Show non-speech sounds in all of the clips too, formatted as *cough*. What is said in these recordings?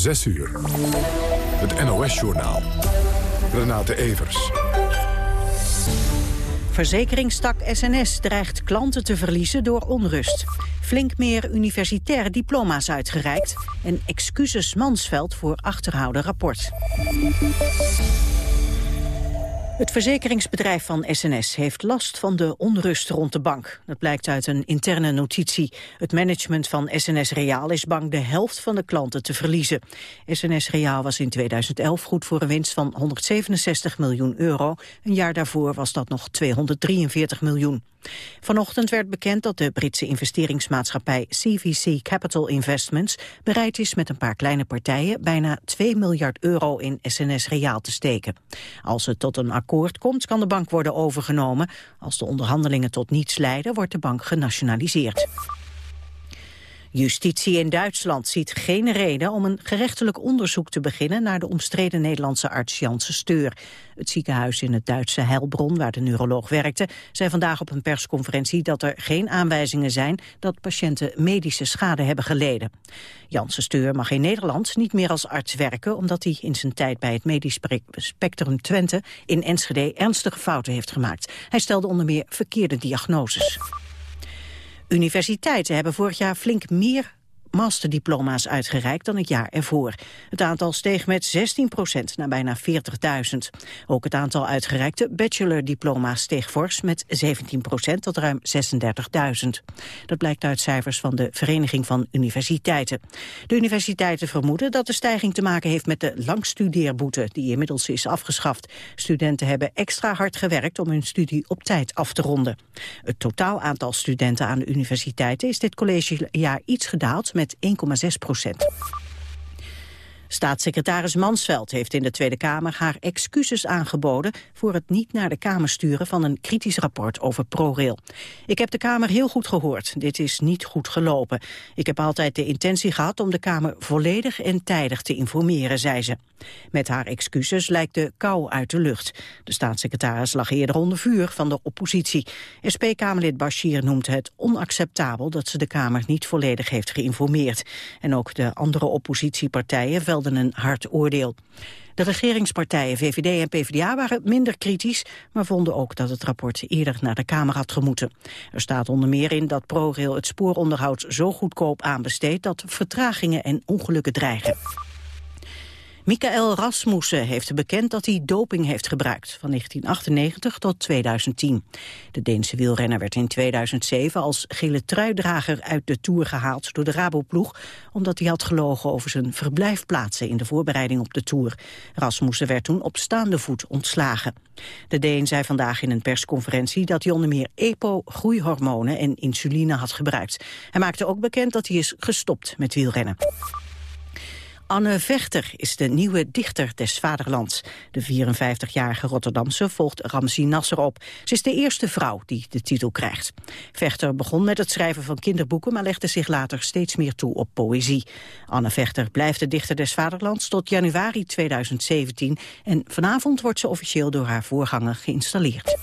6 uur. Het NOS-journaal. Renate Evers. Verzekeringstak SNS dreigt klanten te verliezen door onrust. Flink meer universitaire diploma's uitgereikt. En excuses Mansveld voor achterhouden rapport. Het verzekeringsbedrijf van SNS heeft last van de onrust rond de bank. Dat blijkt uit een interne notitie. Het management van SNS Reaal is bang de helft van de klanten te verliezen. SNS Reaal was in 2011 goed voor een winst van 167 miljoen euro. Een jaar daarvoor was dat nog 243 miljoen. Vanochtend werd bekend dat de Britse investeringsmaatschappij CVC Capital Investments bereid is met een paar kleine partijen bijna 2 miljard euro in SNS Reaal te steken. Als het tot een akkoord komt, kan de bank worden overgenomen. Als de onderhandelingen tot niets leiden, wordt de bank genationaliseerd. Justitie in Duitsland ziet geen reden om een gerechtelijk onderzoek te beginnen naar de omstreden Nederlandse arts Janssen Steur. Het ziekenhuis in het Duitse Heilbronn, waar de neuroloog werkte, zei vandaag op een persconferentie dat er geen aanwijzingen zijn dat patiënten medische schade hebben geleden. Janssen Steur mag in Nederland niet meer als arts werken, omdat hij in zijn tijd bij het medisch spectrum Twente in Enschede ernstige fouten heeft gemaakt. Hij stelde onder meer verkeerde diagnoses. Universiteiten hebben vorig jaar flink meer masterdiploma's uitgereikt dan het jaar ervoor. Het aantal steeg met 16 procent naar bijna 40.000. Ook het aantal uitgereikte bachelordiploma's steeg fors met 17 procent tot ruim 36.000. Dat blijkt uit cijfers van de Vereniging van Universiteiten. De universiteiten vermoeden dat de stijging te maken heeft met de langstudeerboete die inmiddels is afgeschaft. Studenten hebben extra hard gewerkt om hun studie op tijd af te ronden. Het totaal aantal studenten aan de universiteiten is dit collegejaar iets gedaald met 1,6 procent. Staatssecretaris Mansveld heeft in de Tweede Kamer haar excuses aangeboden voor het niet naar de Kamer sturen van een kritisch rapport over ProRail. Ik heb de Kamer heel goed gehoord. Dit is niet goed gelopen. Ik heb altijd de intentie gehad om de Kamer volledig en tijdig te informeren, zei ze. Met haar excuses lijkt de kou uit de lucht. De staatssecretaris lag eerder onder vuur van de oppositie. SP-Kamerlid Bashir noemt het onacceptabel dat ze de Kamer niet volledig heeft geïnformeerd. En ook de andere oppositiepartijen velden een hard oordeel. De regeringspartijen VVD en PvdA waren minder kritisch, maar vonden ook dat het rapport eerder naar de Kamer had gemoeten. Er staat onder meer in dat ProRail het spooronderhoud zo goedkoop aanbesteedt dat vertragingen en ongelukken dreigen. Michael Rasmussen heeft bekend dat hij doping heeft gebruikt van 1998 tot 2010. De Deense wielrenner werd in 2007 als gele truidrager uit de Tour gehaald door de Raboploeg, omdat hij had gelogen over zijn verblijfplaatsen in de voorbereiding op de Tour. Rasmussen werd toen op staande voet ontslagen. De Deen zei vandaag in een persconferentie dat hij onder meer EPO, groeihormonen en insuline had gebruikt. Hij maakte ook bekend dat hij is gestopt met wielrennen. Anne Vechter is de nieuwe dichter des vaderlands. De 54-jarige Rotterdamse volgt Ramzi Nasser op. Ze is de eerste vrouw die de titel krijgt. Vechter begon met het schrijven van kinderboeken... maar legde zich later steeds meer toe op poëzie. Anne Vechter blijft de dichter des vaderlands tot januari 2017... en vanavond wordt ze officieel door haar voorganger geïnstalleerd.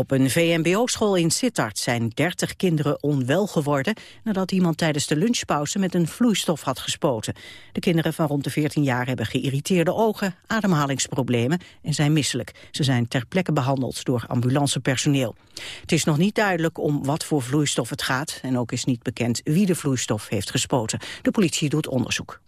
Op een VMBO-school in Sittard zijn 30 kinderen onwel geworden... nadat iemand tijdens de lunchpauze met een vloeistof had gespoten. De kinderen van rond de 14 jaar hebben geïrriteerde ogen, ademhalingsproblemen en zijn misselijk. Ze zijn ter plekke behandeld door ambulancepersoneel. Het is nog niet duidelijk om wat voor vloeistof het gaat... en ook is niet bekend wie de vloeistof heeft gespoten. De politie doet onderzoek.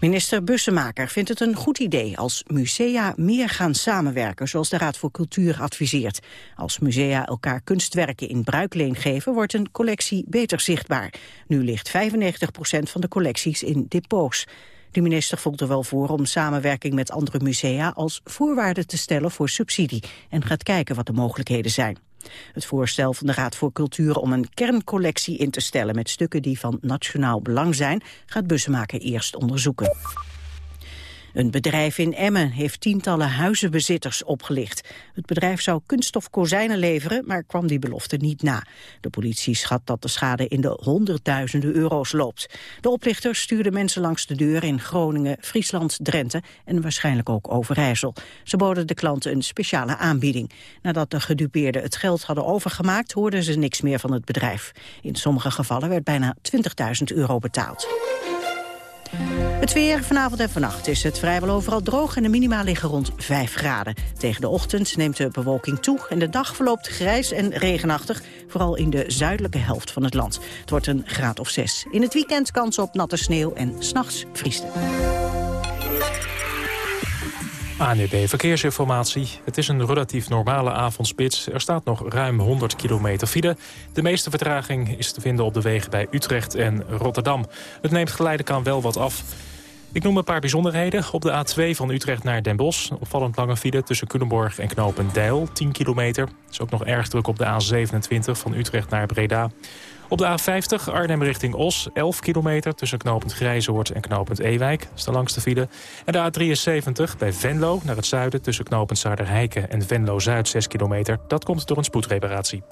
Minister Bussemaker vindt het een goed idee als musea meer gaan samenwerken, zoals de Raad voor Cultuur adviseert. Als musea elkaar kunstwerken in bruikleen geven, wordt een collectie beter zichtbaar. Nu ligt 95% van de collecties in depots. De minister voelt er wel voor om samenwerking met andere musea als voorwaarde te stellen voor subsidie en gaat kijken wat de mogelijkheden zijn. Het voorstel van de Raad voor Cultuur om een kerncollectie in te stellen met stukken die van nationaal belang zijn, gaat Bussemaker eerst onderzoeken. Een bedrijf in Emmen heeft tientallen huizenbezitters opgelicht. Het bedrijf zou kunststof kozijnen leveren, maar kwam die belofte niet na. De politie schat dat de schade in de honderdduizenden euro's loopt. De oplichters stuurden mensen langs de deur in Groningen, Friesland, Drenthe en waarschijnlijk ook Overijssel. Ze boden de klanten een speciale aanbieding. Nadat de gedupeerden het geld hadden overgemaakt, hoorden ze niks meer van het bedrijf. In sommige gevallen werd bijna 20.000 euro betaald. Het weer vanavond en vannacht is het vrijwel overal droog... en de minima liggen rond 5 graden. Tegen de ochtend neemt de bewolking toe... en de dag verloopt grijs en regenachtig... vooral in de zuidelijke helft van het land. Het wordt een graad of 6. In het weekend kans op natte sneeuw en s'nachts vriest. ANUB Verkeersinformatie. Het is een relatief normale avondspits. Er staat nog ruim 100 kilometer file. De meeste vertraging is te vinden op de wegen bij Utrecht en Rotterdam. Het neemt geleidelijk aan wel wat af. Ik noem een paar bijzonderheden. Op de A2 van Utrecht naar Den Bosch. Opvallend lange file tussen Culemborg en Knopendijl, 10 kilometer. is ook nog erg druk op de A27 van Utrecht naar Breda. Op de A50 Arnhem richting Os, 11 kilometer tussen knooppunt Grijzoord en knooppunt Ewijk. Is de langste file. En de A73 bij Venlo naar het zuiden tussen knooppunt Zuiderheiken en Venlo-Zuid 6 kilometer. Dat komt door een spoedreparatie.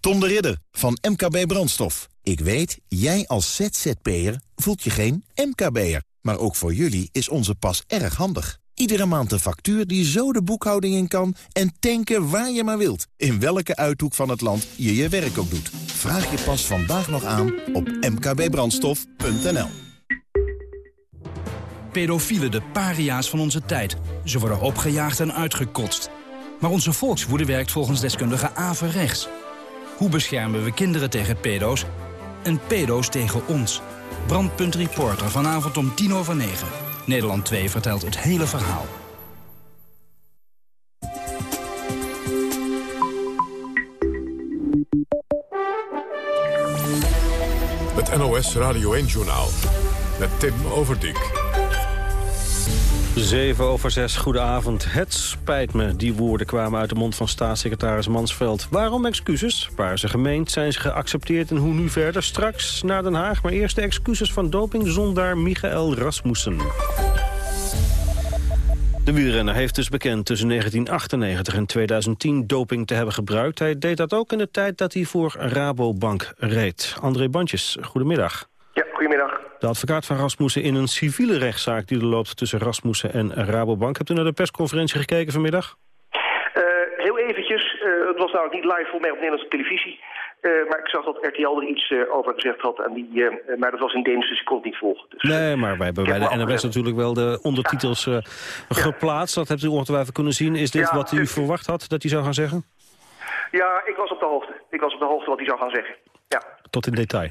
Tom de Ridder van MKB Brandstof. Ik weet, jij als ZZP'er voelt je geen MKB'er. Maar ook voor jullie is onze pas erg handig. Iedere maand een factuur die zo de boekhouding in kan... en tanken waar je maar wilt. In welke uithoek van het land je je werk ook doet. Vraag je pas vandaag nog aan op mkbbrandstof.nl. Pedofielen de paria's van onze tijd. Ze worden opgejaagd en uitgekotst. Maar onze volkswoede werkt volgens deskundige averechts. Hoe beschermen we kinderen tegen pedo's? En pedo's tegen ons? Brandpunt Reporter vanavond om tien over negen. Nederland 2 vertelt het hele verhaal. Het NOS Radio 1-journaal met Tim Overdijk. 7 over 6, goedenavond. Het spijt me. Die woorden kwamen uit de mond van staatssecretaris Mansveld. Waarom excuses? Waar ze gemeend? Zijn ze geaccepteerd? En hoe nu verder? Straks naar Den Haag. Maar eerst de excuses van dopingzondaar Michael Rasmussen. De wielrenner heeft dus bekend tussen 1998 en 2010 doping te hebben gebruikt. Hij deed dat ook in de tijd dat hij voor Rabobank reed. André Bandjes, goedemiddag. Ja, goedemiddag. De advocaat van Rasmussen in een civiele rechtszaak die er loopt tussen Rasmussen en Rabobank. Hebt u naar de persconferentie gekeken vanmiddag? Uh, heel eventjes, uh, het was namelijk niet live voor mij op Nederlandse televisie. Uh, maar ik zag dat RTL er iets over gezegd had. En die, maar dat was in Deens, dus ik kon het niet volgen. Dus, nee, maar wij hebben bij de NRS natuurlijk wel de ondertitels ja. geplaatst. Dat hebt u ongetwijfeld kunnen zien. Is dit ja, wat u verwacht had dat hij zou gaan zeggen? Ja, ik was op de hoogte. Ik was op de hoogte wat hij zou gaan zeggen. Ja. Tot in detail?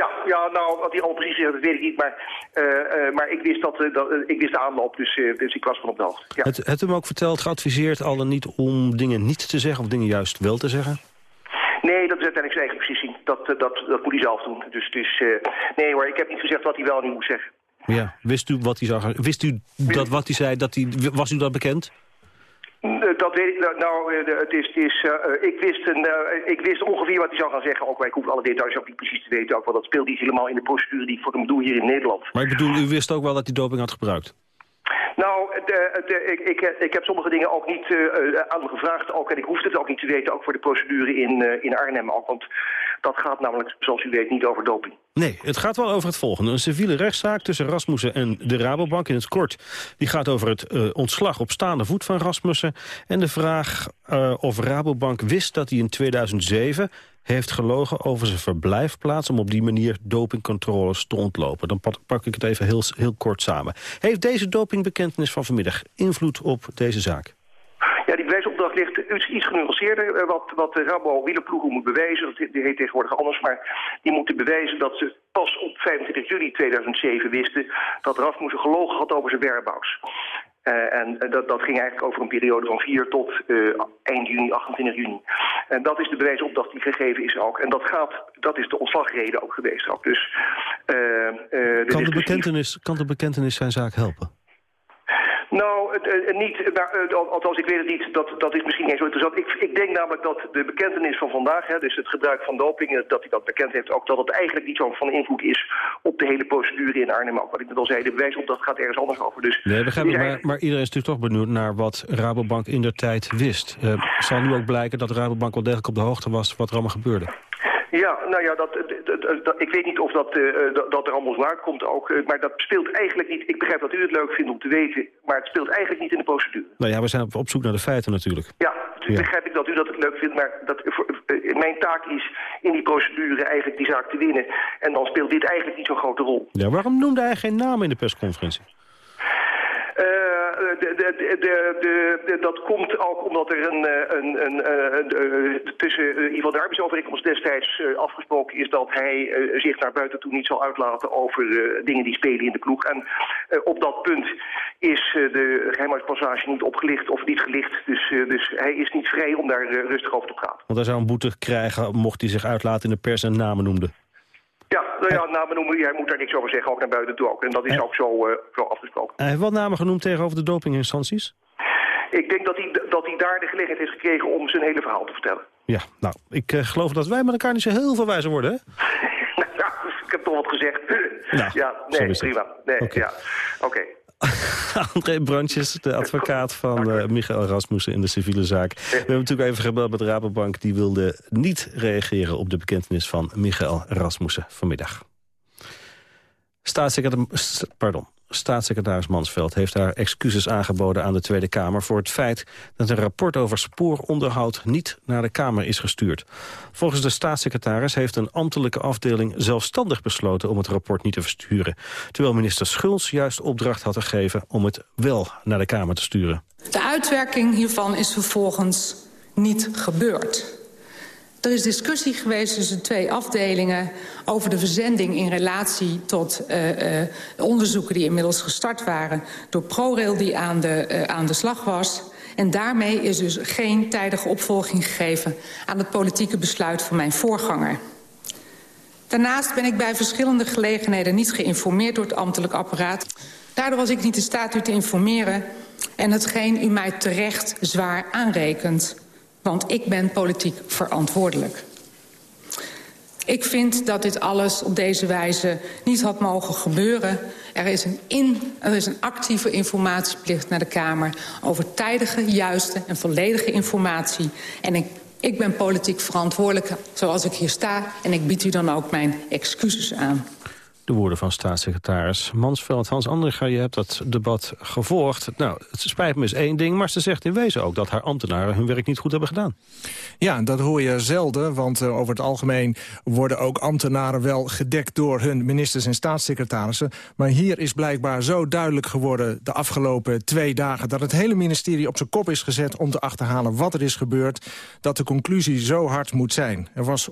Ja, ja, nou, wat hij al precies zegt, dat weet ik niet. Maar, uh, uh, maar ik, wist dat, uh, dat ik wist de aanloop, dus, dus ik was van op de hoogte. Ja. Het, het u hem ook verteld, geadviseerd al dan niet om dingen niet te zeggen... of dingen juist wel te zeggen? Nee, dat is uiteindelijk zijn eigen beslissing. Dat, dat, dat moet hij zelf doen. Dus, dus nee hoor, ik heb niet gezegd wat hij wel niet moet zeggen. Ja, wist u wat hij zou gaan... Wist u dat wat hij zei, dat hij, was u dat bekend? Dat weet ik, nou, het is, het is, uh, ik, wist een, ik wist ongeveer wat hij zou gaan zeggen. Ook, ik hoef alle details ook niet precies te weten. Ook, want dat speelt niet helemaal in de procedure die ik voor hem doe hier in Nederland. Maar ik bedoel, u wist ook wel dat hij doping had gebruikt? Nou, de, de, ik, ik, ik, heb sommige dingen ook niet uh, aan gevraagd. Ook, en ik hoefde het ook niet te weten, ook voor de procedure in, in Arnhem. Ook, want dat gaat namelijk, zoals u weet, niet over doping. Nee, het gaat wel over het volgende. Een civiele rechtszaak tussen Rasmussen en de Rabobank in het kort. Die gaat over het ontslag op staande voet van Rasmussen. En de vraag of Rabobank wist dat hij in 2007 heeft gelogen over zijn verblijfplaats... om op die manier dopingcontroles te ontlopen. Dan pak ik het even heel, heel kort samen. Heeft deze dopingbekentenis van vanmiddag invloed op deze zaak? Ja, die bewijsopdracht ligt iets genuanceerder. Wat, wat de Rabo wielerploegen moet bewijzen, dat heet tegenwoordig anders... maar die moeten bewijzen dat ze pas op 25 juli 2007 wisten... dat Rasmussen gelogen had over zijn whereabouts. Uh, en dat, dat ging eigenlijk over een periode van 4 tot uh, eind juni, 28 juni. En dat is de bewijsopdracht die gegeven is ook. En dat, gaat, dat is de ontslagreden ook geweest ook. Dus, uh, kan, de bekentenis, kan de bekentenis zijn zaak helpen? Nou, uh, niet, uh, althans ik weet het niet, dat, dat is misschien niet zo interessant. Ik, ik denk namelijk dat de bekentenis van vandaag, hè, dus het gebruik van doping, dat hij dat bekend heeft, ook dat het eigenlijk niet zo van invloed is op de hele procedure in Arnhem. Ook wat ik net al zei, de bewijsopdracht gaat ergens anders over. Dus, nee, begrijp ik, maar, maar, iedereen is natuurlijk toch benieuwd naar wat Rabobank in der tijd wist. Uh, zal nu ook blijken dat Rabobank wel degelijk op de hoogte was wat er allemaal gebeurde? Ja, nou ja, dat, dat, ik weet niet of dat, uh, dat, er allemaal zo uitkomt ook. Uh, maar dat speelt eigenlijk niet... Ik begrijp dat u het leuk vindt om te weten... maar het speelt eigenlijk niet in de procedure. Nou ja, we zijn op zoek naar de feiten natuurlijk. Ja, dus begrijp ik dat u dat het leuk vindt... maar dat, mijn taak is in die procedure eigenlijk die zaak te winnen. En dan speelt dit eigenlijk niet zo'n grote rol. Ja, waarom noemde hij geen naam in de persconferentie? De, dat komt ook omdat er een, een, een, tussen in ieder geval de arbeidsovereenkomst destijds afgesproken is dat hij zich naar buiten toe niet zal uitlaten over dingen die spelen in de ploeg. En op dat punt is de geheimhoudspassage niet opgelicht of niet gelicht. Dus, dus hij is niet vrij om daar rustig over te praten. Want hij zou een boete krijgen mocht hij zich uitlaten in de pers en namen noemde. Ja, nou ja, namen noemen, hij moet daar niks over zeggen, ook naar buiten toe ook. En dat is ook zo, uh, zo afgesproken. Hij heeft wat namen genoemd tegenover de dopinginstanties? Ik denk dat hij, dat hij daar de gelegenheid heeft gekregen om zijn hele verhaal te vertellen. Ja, nou, ik uh, geloof dat wij met elkaar niet zo heel veel wijzer worden, hè? *laughs* nou ja, ik heb toch wat gezegd. Nou, ja, nee, prima. Nee, okay. ja, oké. *laughs* André Brandjes, de advocaat van uh, Michael Rasmussen in de civiele zaak. We hebben natuurlijk even gebeld met de Rabobank. Die wilde niet reageren op de bekentenis van Michael Rasmussen vanmiddag. Staatssecretaris, pardon, Staatssecretaris Mansveld heeft haar excuses aangeboden aan de Tweede Kamer... voor het feit dat een rapport over spooronderhoud niet naar de Kamer is gestuurd. Volgens de staatssecretaris heeft een ambtelijke afdeling zelfstandig besloten... om het rapport niet te versturen. Terwijl minister Schulz juist opdracht had gegeven om het wel naar de Kamer te sturen. De uitwerking hiervan is vervolgens niet gebeurd. Er is discussie geweest tussen twee afdelingen over de verzending in relatie tot uh, uh, onderzoeken die inmiddels gestart waren door ProRail die aan de, uh, aan de slag was. En daarmee is dus geen tijdige opvolging gegeven aan het politieke besluit van mijn voorganger. Daarnaast ben ik bij verschillende gelegenheden niet geïnformeerd door het ambtelijk apparaat. Daardoor was ik niet in staat u te informeren en hetgeen u mij terecht zwaar aanrekent want ik ben politiek verantwoordelijk. Ik vind dat dit alles op deze wijze niet had mogen gebeuren. Er is een, in, er is een actieve informatieplicht naar de Kamer... over tijdige, juiste en volledige informatie. En ik, ik ben politiek verantwoordelijk zoals ik hier sta... en ik bied u dan ook mijn excuses aan. De woorden van staatssecretaris Mansveld. Hans Andringa, je hebt dat debat gevolgd. Nou, het spijt me is één ding, maar ze zegt in wezen ook... dat haar ambtenaren hun werk niet goed hebben gedaan. Ja, dat hoor je zelden, want uh, over het algemeen... worden ook ambtenaren wel gedekt door hun ministers en staatssecretarissen. Maar hier is blijkbaar zo duidelijk geworden de afgelopen twee dagen... dat het hele ministerie op zijn kop is gezet om te achterhalen wat er is gebeurd... dat de conclusie zo hard moet zijn. Er was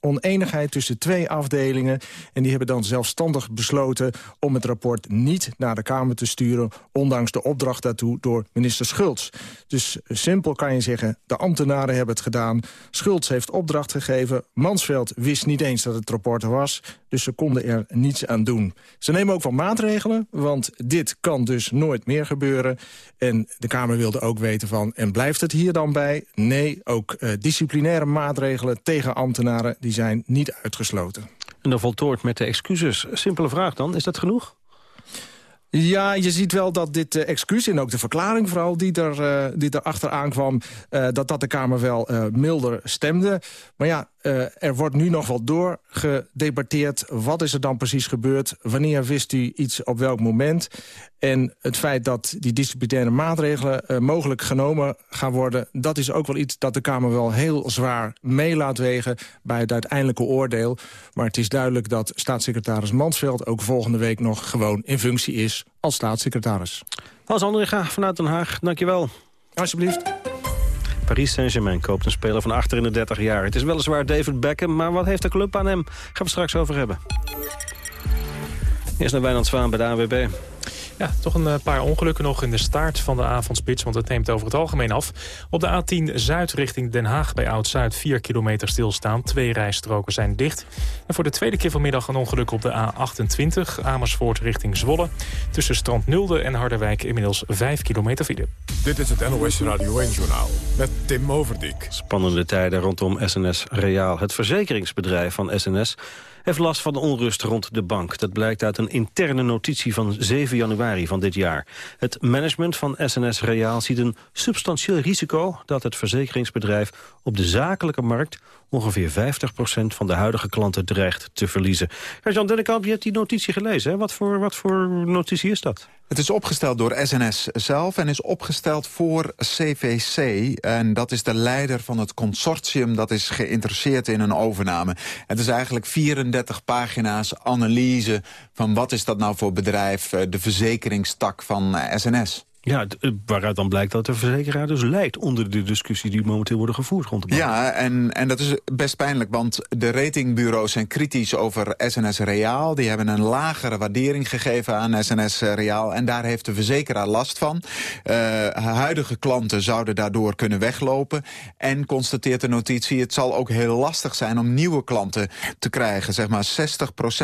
oneenigheid tussen twee afdelingen en die hebben dan zelf zelfstandig besloten om het rapport niet naar de Kamer te sturen... ondanks de opdracht daartoe door minister Schultz. Dus simpel kan je zeggen, de ambtenaren hebben het gedaan. Schultz heeft opdracht gegeven. Mansveld wist niet eens dat het rapport er was. Dus ze konden er niets aan doen. Ze nemen ook wel maatregelen, want dit kan dus nooit meer gebeuren. En de Kamer wilde ook weten van, en blijft het hier dan bij? Nee, ook uh, disciplinaire maatregelen tegen ambtenaren... die zijn niet uitgesloten. En dan voltooid met de excuses. Simpele vraag dan, is dat genoeg? Ja, je ziet wel dat dit uh, excuus en ook de verklaring vooral die, er, uh, die erachter aankwam... Uh, dat dat de Kamer wel milder stemde. Maar ja, er wordt nu nog wel doorgedebatteerd. Wat is er dan precies gebeurd? Wanneer wist u iets op welk moment? En het feit dat die disciplinaire maatregelen mogelijk genomen gaan worden... dat is ook wel iets dat de Kamer wel heel zwaar mee laat wegen... bij het uiteindelijke oordeel. Maar het is duidelijk dat staatssecretaris Mansveld... ook volgende week nog gewoon in functie is als staatssecretaris. Als André vanuit Den Haag, dankjewel. Alsjeblieft. Paris Saint-Germain koopt een speler van achter in de 30 jaar. Het is weliswaar David Beckham, maar wat heeft de club aan hem? Gaan we straks over hebben. Eerst naar Wijnand Zwaan bij de AWB. Ja, toch een eh, paar ongelukken nog in de staart van de avondspits... want het neemt over het algemeen af. Op de A10 Zuid richting Den Haag bij Oud-Zuid... 4 kilometer stilstaan, twee rijstroken zijn dicht. En voor de tweede keer vanmiddag een ongeluk op de A28... Amersfoort richting Zwolle. Tussen Strand Nulde en Harderwijk inmiddels 5 kilometer file. Dit is het NOS Radio 1-journaal met Tim Overdijk. Spannende tijden rondom SNS Reaal. Het verzekeringsbedrijf van SNS heeft last van de onrust rond de bank. Dat blijkt uit een interne notitie van 7 januari van dit jaar. Het management van SNS Reaal ziet een substantieel risico... dat het verzekeringsbedrijf op de zakelijke markt ongeveer 50% van de huidige klanten dreigt te verliezen. Jan Dennekamp, je hebt die notitie gelezen. Hè? Wat, voor, wat voor notitie is dat? Het is opgesteld door SNS zelf en is opgesteld voor CVC. En dat is de leider van het consortium dat is geïnteresseerd in een overname. Het is eigenlijk 34 pagina's analyse van wat is dat nou voor bedrijf... Eh, de verzekeringstak van SNS. Eh, ja, eh, waaruit dan blijkt dat de verzekeraar dus leidt... onder de discussies die momenteel worden gevoerd rond de. Ja, en, en dat is best pijnlijk, want de ratingbureaus zijn kritisch over SNS Reaal. Die hebben een lagere waardering gegeven aan SNS Reaal... en daar heeft de verzekeraar last van. Uh, huidige klanten zouden daardoor kunnen weglopen. En constateert de notitie, het zal ook heel lastig zijn... om nieuwe klanten te krijgen. Zeg maar 60%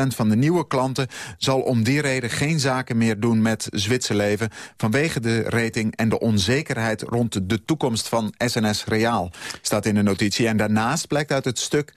van de nieuwe klanten zal om die reden... geen zaken meer doen met Zwitserleven... vanwege de rating en de onzekerheid rond de toekomst van SNS Reaal. Staat in de notitie. En daarnaast blijkt uit het stuk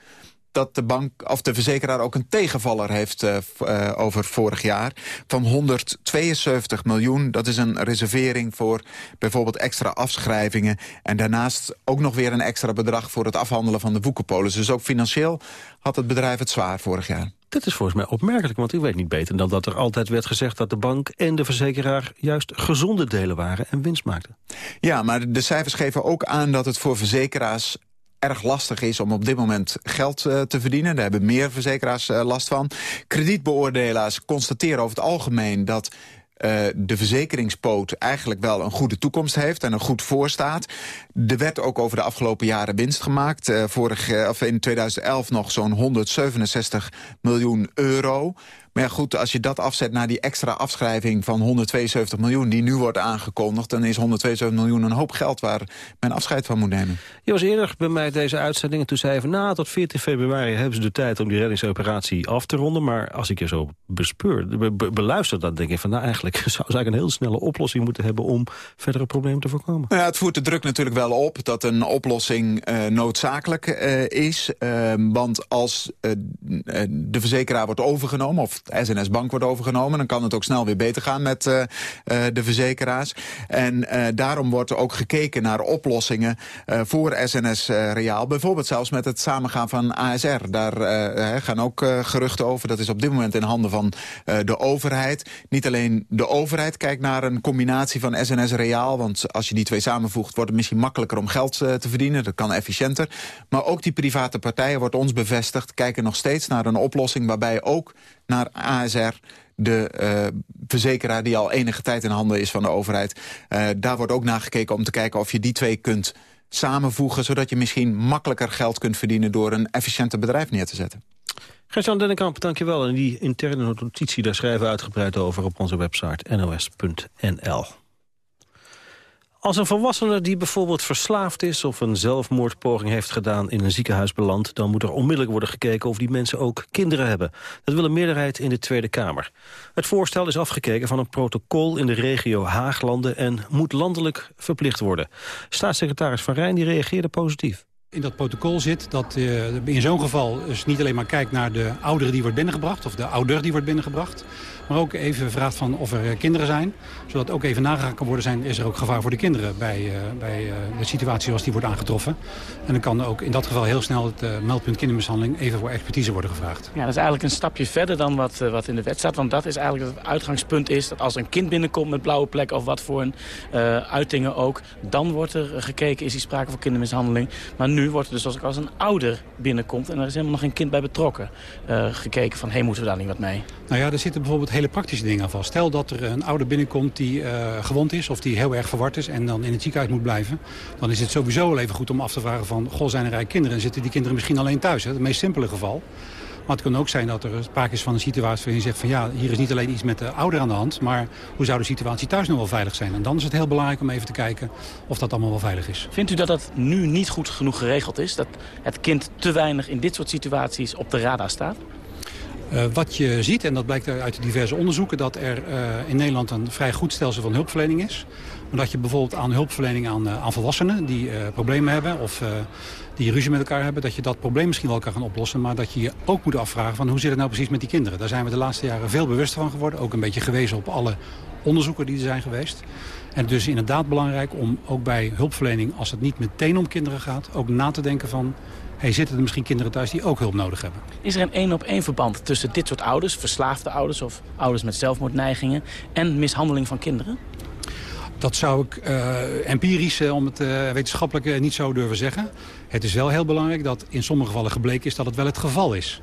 dat de bank of de verzekeraar ook een tegenvaller heeft uh, uh, over vorig jaar van 172 miljoen. Dat is een reservering voor bijvoorbeeld extra afschrijvingen en daarnaast ook nog weer een extra bedrag voor het afhandelen van de woekerpolis. Dus ook financieel had het bedrijf het zwaar vorig jaar. Dat is volgens mij opmerkelijk, want ik weet niet beter dan dat er altijd werd gezegd dat de bank en de verzekeraar juist gezonde delen waren en winst maakten. Ja, maar de cijfers geven ook aan dat het voor verzekeraars erg lastig is om op dit moment geld uh, te verdienen. Daar hebben meer verzekeraars uh, last van. Kredietbeoordelaars constateren over het algemeen dat uh, de verzekeringspoot eigenlijk wel een goede toekomst heeft en een goed voorstaat. Er werd ook over de afgelopen jaren winst gemaakt. Uh, vorig, of in 2011 nog zo'n 167 miljoen euro. Maar ja, goed, als je dat afzet naar die extra afschrijving van 172 miljoen... die nu wordt aangekondigd, dan is 172 miljoen een hoop geld... waar men afscheid van moet nemen. Je was eerder bij mij deze uitzending en toen zei je van... nou, tot 14 februari hebben ze de tijd om die reddingsoperatie af te ronden. Maar als ik je zo bespeur, beluister, dan denk ik van... nou, eigenlijk *laughs* zou ze eigenlijk een heel snelle oplossing moeten hebben... om verdere problemen te voorkomen. Nou ja, het voert de druk natuurlijk wel op dat een oplossing uh, noodzakelijk uh, is. Uh, want als de verzekeraar wordt overgenomen... of SNS Bank wordt overgenomen... dan kan het ook snel weer beter gaan met uh, uh, de verzekeraars. En uh, daarom wordt er ook gekeken naar oplossingen voor SNS Reaal. Bijvoorbeeld zelfs met het samengaan van ASR. Daar gaan ook geruchten over. Dat is op dit moment in handen van de overheid. Niet alleen de overheid kijkt naar een combinatie van SNS Reaal... want als je die twee samenvoegt wordt het misschien makkelijker om geld te verdienen. Dat kan efficiënter. Maar ook die private partijen wordt ons bevestigd... kijken nog steeds naar een oplossing waarbij ook naar ASR de uh, verzekeraar die al enige tijd in handen is van de overheid. Uh, daar wordt ook naar gekeken om te kijken of je die twee kunt samenvoegen... zodat je misschien makkelijker geld kunt verdienen... door een efficiënter bedrijf neer te zetten. Gert-Jan Dennekamp, dankjewel. En die interne notitie, daar schrijven we uitgebreid over op onze website nos.nl. Als een volwassene die bijvoorbeeld verslaafd is... of een zelfmoordpoging heeft gedaan in een ziekenhuis belandt... dan moet er onmiddellijk worden gekeken of die mensen ook kinderen hebben. Dat wil een meerderheid in de Tweede Kamer. Het voorstel is afgekeken van een protocol in de regio Haaglanden... en moet landelijk verplicht worden. Staatssecretaris Van Rijn die reageerde positief in dat protocol zit dat uh, in zo'n geval dus niet alleen maar kijkt naar de ouderen die wordt binnengebracht... of de ouder die wordt binnengebracht... maar ook even vraagt van of er kinderen zijn. Zodat ook even nagegaan kan worden, zijn, is er ook gevaar voor de kinderen... bij, uh, bij uh, de situatie zoals die wordt aangetroffen. En dan kan ook in dat geval heel snel het meldpunt kindermishandeling... even voor expertise worden gevraagd. Ja, dat is eigenlijk een stapje verder dan wat, wat in de wet staat. Want dat is eigenlijk het uitgangspunt is dat als een kind binnenkomt met blauwe plek... of wat voor een uitingen ook, dan wordt er gekeken, is die sprake van kindermishandeling. Maar nu wordt er dus als, als een ouder binnenkomt... en er is helemaal nog geen kind bij betrokken, gekeken van... hé, hey, moeten we daar niet wat mee? Nou ja, er zitten bijvoorbeeld hele praktische dingen aan vast. Stel dat er een ouder binnenkomt die uh, gewond is of die heel erg verward is... en dan in het ziekenhuis moet blijven. Dan is het sowieso wel even goed om af te vragen van... goh, zijn er rijk kinderen en zitten die kinderen misschien alleen thuis? Hè? Het meest simpele geval. Maar het kan ook zijn dat er sprake is van een situatie waarin je zegt van ja, hier is niet alleen iets met de ouder aan de hand, maar hoe zou de situatie thuis nog wel veilig zijn? En dan is het heel belangrijk om even te kijken of dat allemaal wel veilig is. Vindt u dat dat nu niet goed genoeg geregeld is? Dat het kind te weinig in dit soort situaties op de radar staat? Uh, wat je ziet, en dat blijkt uit de diverse onderzoeken... dat er uh, in Nederland een vrij goed stelsel van hulpverlening is. Maar dat je bijvoorbeeld aan hulpverlening aan, uh, aan volwassenen... die problemen hebben of die ruzie met elkaar hebben... dat je dat probleem misschien wel kan gaan oplossen... maar dat je je ook moet afvragen van hoe zit het nou precies met die kinderen. Daar zijn we de laatste jaren veel bewuster van geworden. Ook een beetje gewezen op alle onderzoeken die er zijn geweest. En is inderdaad belangrijk om ook bij hulpverlening... als het niet meteen om kinderen gaat, ook na te denken van... Hey, zitten er misschien kinderen thuis die ook hulp nodig hebben? Is er een één-op-één verband tussen dit soort ouders... verslaafde ouders of ouders met zelfmoordneigingen... en mishandeling van kinderen? Dat zou ik uh, empirisch, uh, om het uh, wetenschappelijk niet zo durven zeggen. Het is wel heel belangrijk dat in sommige gevallen gebleken is dat het wel het geval is.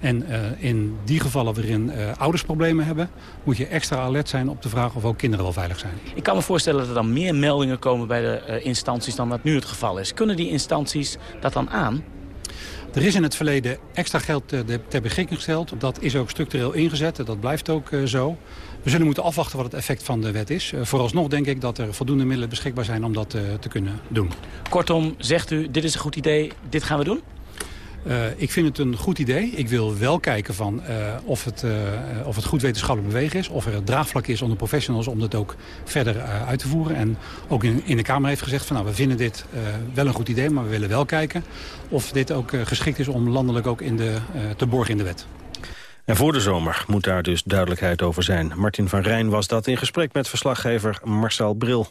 En in die gevallen waarin ouders problemen hebben... moet je extra alert zijn op de vraag of ook kinderen wel veilig zijn. Ik kan me voorstellen dat er dan meer meldingen komen bij de instanties... dan dat nu het geval is. Kunnen die instanties dat dan aan? Er is in het verleden extra geld ter beschikking gesteld. Dat is ook structureel ingezet. Dat blijft ook zo. We zullen moeten afwachten wat het effect van de wet is. Uh, vooralsnog denk ik dat er voldoende middelen beschikbaar zijn om dat te kunnen doen. Kortom, zegt u, dit is een goed idee, dit gaan we doen? Uh, ik vind het een goed idee. Ik wil wel kijken van, uh, of, het, uh, of het goed wetenschappelijk bewegen is. Of er het draagvlak is onder professionals om dat ook verder uit te voeren. En ook in, in de Kamer heeft gezegd van nou, we vinden dit wel een goed idee. Maar we willen wel kijken of dit ook geschikt is om landelijk ook in de, te borgen in de wet. En voor de zomer moet daar dus duidelijkheid over zijn. Martin van Rijn was dat in gesprek met verslaggever Marcel Bril.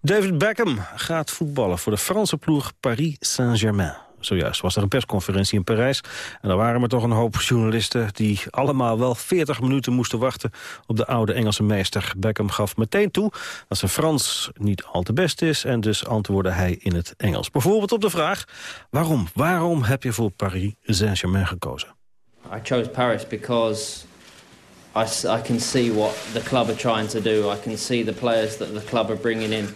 David Beckham gaat voetballen voor de Franse ploeg Paris Saint-Germain. Zojuist was er een persconferentie in Parijs. En er waren maar toch een hoop journalisten... die allemaal wel 40 minuten moesten wachten op de oude Engelse meester. Beckham gaf meteen toe dat zijn Frans niet al te best is... en dus antwoordde hij in het Engels. Bijvoorbeeld op de vraag... waarom, waarom heb je voor Paris Saint-Germain gekozen? I chose Paris because I, I can see what the club are trying to do. I can see the players that the club are bringing in.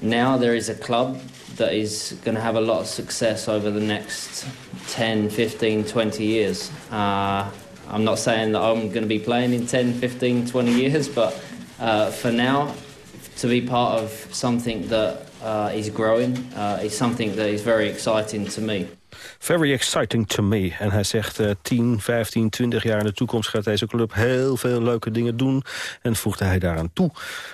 Now there is a club that is going to have a lot of success over the next 10, 15, 20 years. Uh, I'm not saying that I'm going to be playing in 10, 15, 20 *laughs* years, but uh, for now, to be part of something that uh, is growing uh, is something that is very exciting to me. Very exciting to me. En hij zegt uh, 10, 15, 20 jaar in de toekomst gaat deze club heel veel leuke dingen doen. En voegde hij daaraan toe.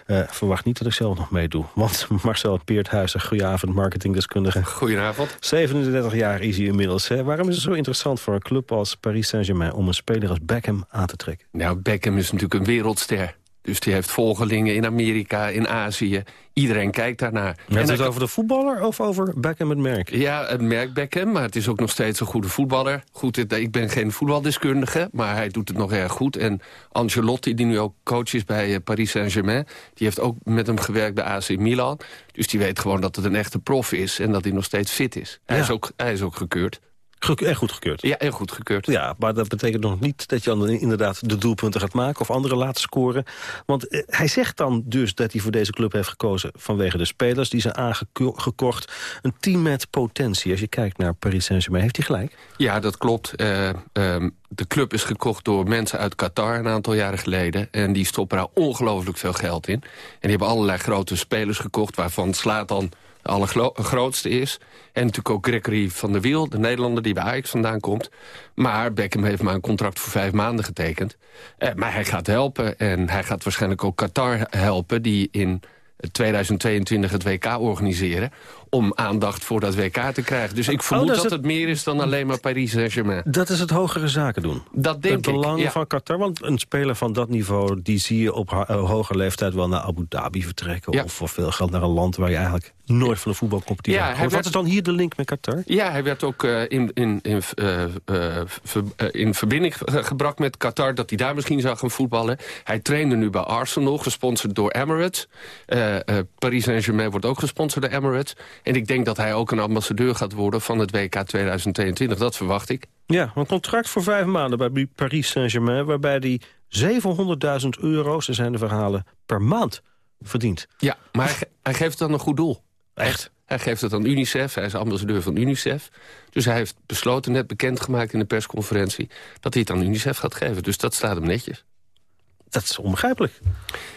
Uh, verwacht niet dat ik zelf nog meedoe. *laughs* Want Marcel Peerthuizen, goedenavond, marketingdeskundige. Goedenavond. 37 jaar is hij inmiddels. Hè? Waarom is het zo interessant voor een club als Paris Saint-Germain... om een speler als Beckham aan te trekken? Nou, Beckham is natuurlijk een wereldster. Dus die heeft volgelingen in Amerika, in Azië. Iedereen kijkt daarnaar. Gaat het over de voetballer of over Beckham het merk? Ja, het merk Beckham, maar het is ook nog steeds een goede voetballer. Goed, ik ben geen voetbaldeskundige, maar hij doet het nog erg goed. En Ancelotti, die nu ook coach is bij eh, Paris Saint-Germain... die heeft ook met hem gewerkt bij AC Milan. Dus die weet gewoon dat het een echte prof is en dat hij nog steeds fit is. Hij, is, ook, hij is ook gekeurd. En goed gekeurd. Ja, en goed gekeurd. Ja, maar dat betekent nog niet dat je dan inderdaad de doelpunten gaat maken... of anderen laat scoren. Want eh, hij zegt dan dus dat hij voor deze club heeft gekozen... vanwege de spelers die zijn aangekocht. Een team met potentie. Als je kijkt naar Paris Saint-Germain, heeft hij gelijk? Ja, dat klopt. Uh, de club is gekocht door mensen uit Qatar een aantal jaren geleden. En die stoppen daar ongelooflijk veel geld in. En die hebben allerlei grote spelers gekocht... waarvan slaat dan allergrootste is. En natuurlijk ook Gregory van der Wiel, de Nederlander die bij Ajax vandaan komt. Maar Beckham heeft maar een contract voor vijf maanden getekend. Eh, maar hij gaat helpen en hij gaat waarschijnlijk ook Qatar helpen... die in 2022 het WK organiseren om aandacht voor dat WK te krijgen. Dus ik oh, vermoed dat, het... meer is dan alleen maar Paris Saint-Germain. Dat is het hogere zaken doen. Dat denk ik, Het belang van Qatar, want een speler van dat niveau... die zie je op eh, hoge leeftijd wel naar Abu Dhabi vertrekken... of voor veel geld naar een land waar je eigenlijk nooit van de voetbalcompetitie ja. Wat is dan hier de link met Qatar? Ja, hij werd ook uh, in, in, in, uh, ver, in verbinding gebracht met Qatar... dat hij daar misschien zou gaan voetballen. Hij trainde nu bij Arsenal, gesponsord door Emirates. Paris Saint-Germain wordt ook gesponsord door Emirates. En ik denk dat hij ook een ambassadeur gaat worden van het WK 2022. Dat verwacht ik. Ja, een contract voor vijf maanden bij Paris Saint-Germain... waarbij hij 700.000 euro, ze zijn de verhalen, per maand verdient. Ja, maar hij, hij geeft dan een goed doel. Echt? Hij geeft het aan UNICEF, hij is ambassadeur van UNICEF. Dus hij heeft besloten, net bekendgemaakt in de persconferentie... dat hij het aan UNICEF gaat geven. Dus dat staat hem netjes. Dat is onbegrijpelijk.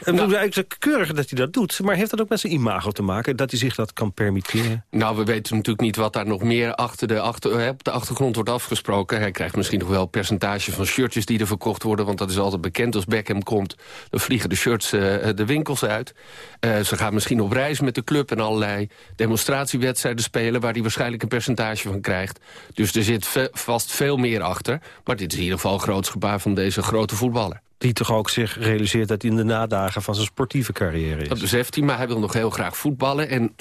En nou, eigenlijk keurig dat hij dat doet. Maar heeft dat ook met zijn imago te maken? Dat hij zich dat kan permitteren? Nou, we weten natuurlijk niet wat daar nog meer achter de, achter, eh, op de achtergrond wordt afgesproken. Hij krijgt misschien nog wel een percentage van shirtjes die er verkocht worden. Want dat is altijd bekend als Beckham komt. Dan vliegen de shirts uh, de winkels uit. Uh, ze gaan misschien op reis met de club en allerlei demonstratiewedstrijden spelen... waar hij waarschijnlijk een percentage van krijgt. Dus er zit vast veel meer achter. Maar dit is in ieder geval een groot gebaar van deze grote voetballer die toch ook zich realiseert dat hij in de nadagen van zijn sportieve carrière is. Dat beseft hij, maar hij wil nog heel graag voetballen. En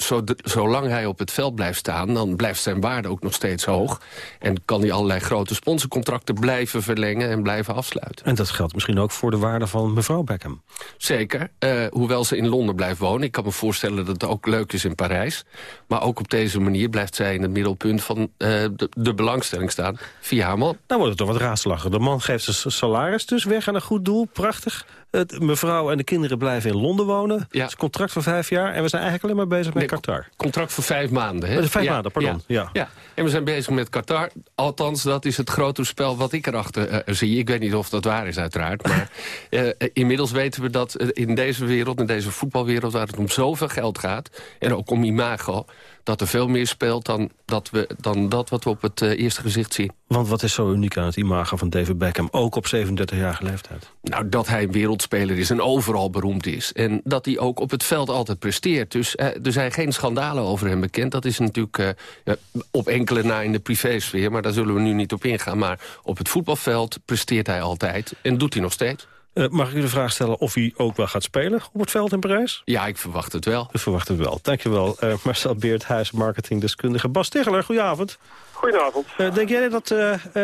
zolang hij op het veld blijft staan, dan blijft zijn waarde ook nog steeds hoog. En kan hij allerlei grote sponsorcontracten blijven verlengen en blijven afsluiten. En dat geldt misschien ook voor de waarde van mevrouw Beckham. Zeker, uh, hoewel ze in Londen blijft wonen. Ik kan me voorstellen dat het ook leuk is in Parijs. Maar ook op deze manier blijft zij in het middelpunt van uh, de, de, belangstelling staan via haar man. Dan wordt het toch wat raadslagen. De man geeft zijn salaris dus weg aan een goed doel, prachtig. Het, mevrouw en de kinderen blijven in Londen wonen. Ja. Het is contract voor vijf jaar. En we zijn eigenlijk alleen maar bezig met Qatar. Contract voor vijf maanden. Hè? Oh, vijf maanden, pardon. Ja. ja. En we zijn bezig met Qatar. Althans, dat is het grote spel wat ik erachter uh, zie. Ik weet niet of dat waar is, uiteraard. Maar uh, *laughs* inmiddels weten we dat in deze wereld, in deze voetbalwereld... waar het om zoveel geld gaat, en ook om imago dat er veel meer speelt dan dat, we, dan dat wat we op het uh, eerste gezicht zien. Want wat is zo uniek aan het imago van David Beckham, ook op 37-jarige leeftijd? Nou, dat hij een wereldspeler is en overal beroemd is. En dat hij ook op het veld altijd presteert. Dus uh, er zijn geen schandalen over hem bekend. Dat is natuurlijk uh, op enkele na in de privésfeer, maar daar zullen we nu niet op ingaan. Maar op het voetbalveld presteert hij altijd en doet hij nog steeds. Uh, mag ik u de vraag stellen of hij ook wel gaat spelen op het veld in Parijs? Ja, ik verwacht het wel. Ik verwacht het wel. Dankjewel, uh, Marcel Beerthuis, marketingdeskundige. Bas Tegeler, goedenavond. Goedenavond. Uh, denk jij dat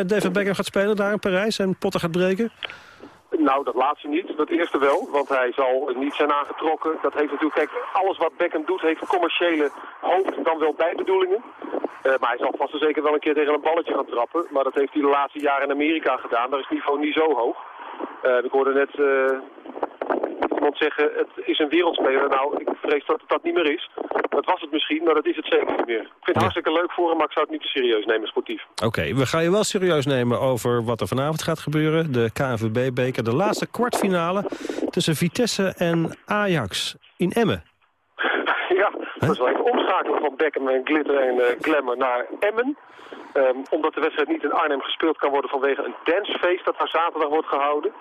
David Beckham gaat spelen daar in Parijs en potten gaat breken? Nou, dat laatste niet. Dat eerste wel, want hij zal niet zijn aangetrokken. Dat heeft natuurlijk, kijk, alles wat Beckham doet heeft commerciële hoofd, dan wel bijbedoelingen. maar hij zal vast en zeker wel een keer tegen een balletje gaan trappen. Maar dat heeft hij de laatste jaren in Amerika gedaan. Daar is het niveau niet zo hoog. Uh, ik hoorde net uh, iemand zeggen, het is een wereldspeler. Nou, ik vrees dat het dat niet meer is. Dat was het misschien, maar dat is het zeker niet meer. Ik vind het hartstikke leuk voor hem, maar ik zou het niet te serieus nemen sportief. Oké, we gaan je wel serieus nemen over wat er vanavond gaat gebeuren. De KNVB-beker, de laatste kwartfinale tussen Vitesse en Ajax in Emmen. *laughs* ja, dat is wel even omschakelen van Beckham en Glitter en uh, Glamour naar Emmen. Um, omdat de wedstrijd niet in Arnhem gespeeld kan worden vanwege een dancefeest dat daar zaterdag wordt gehouden.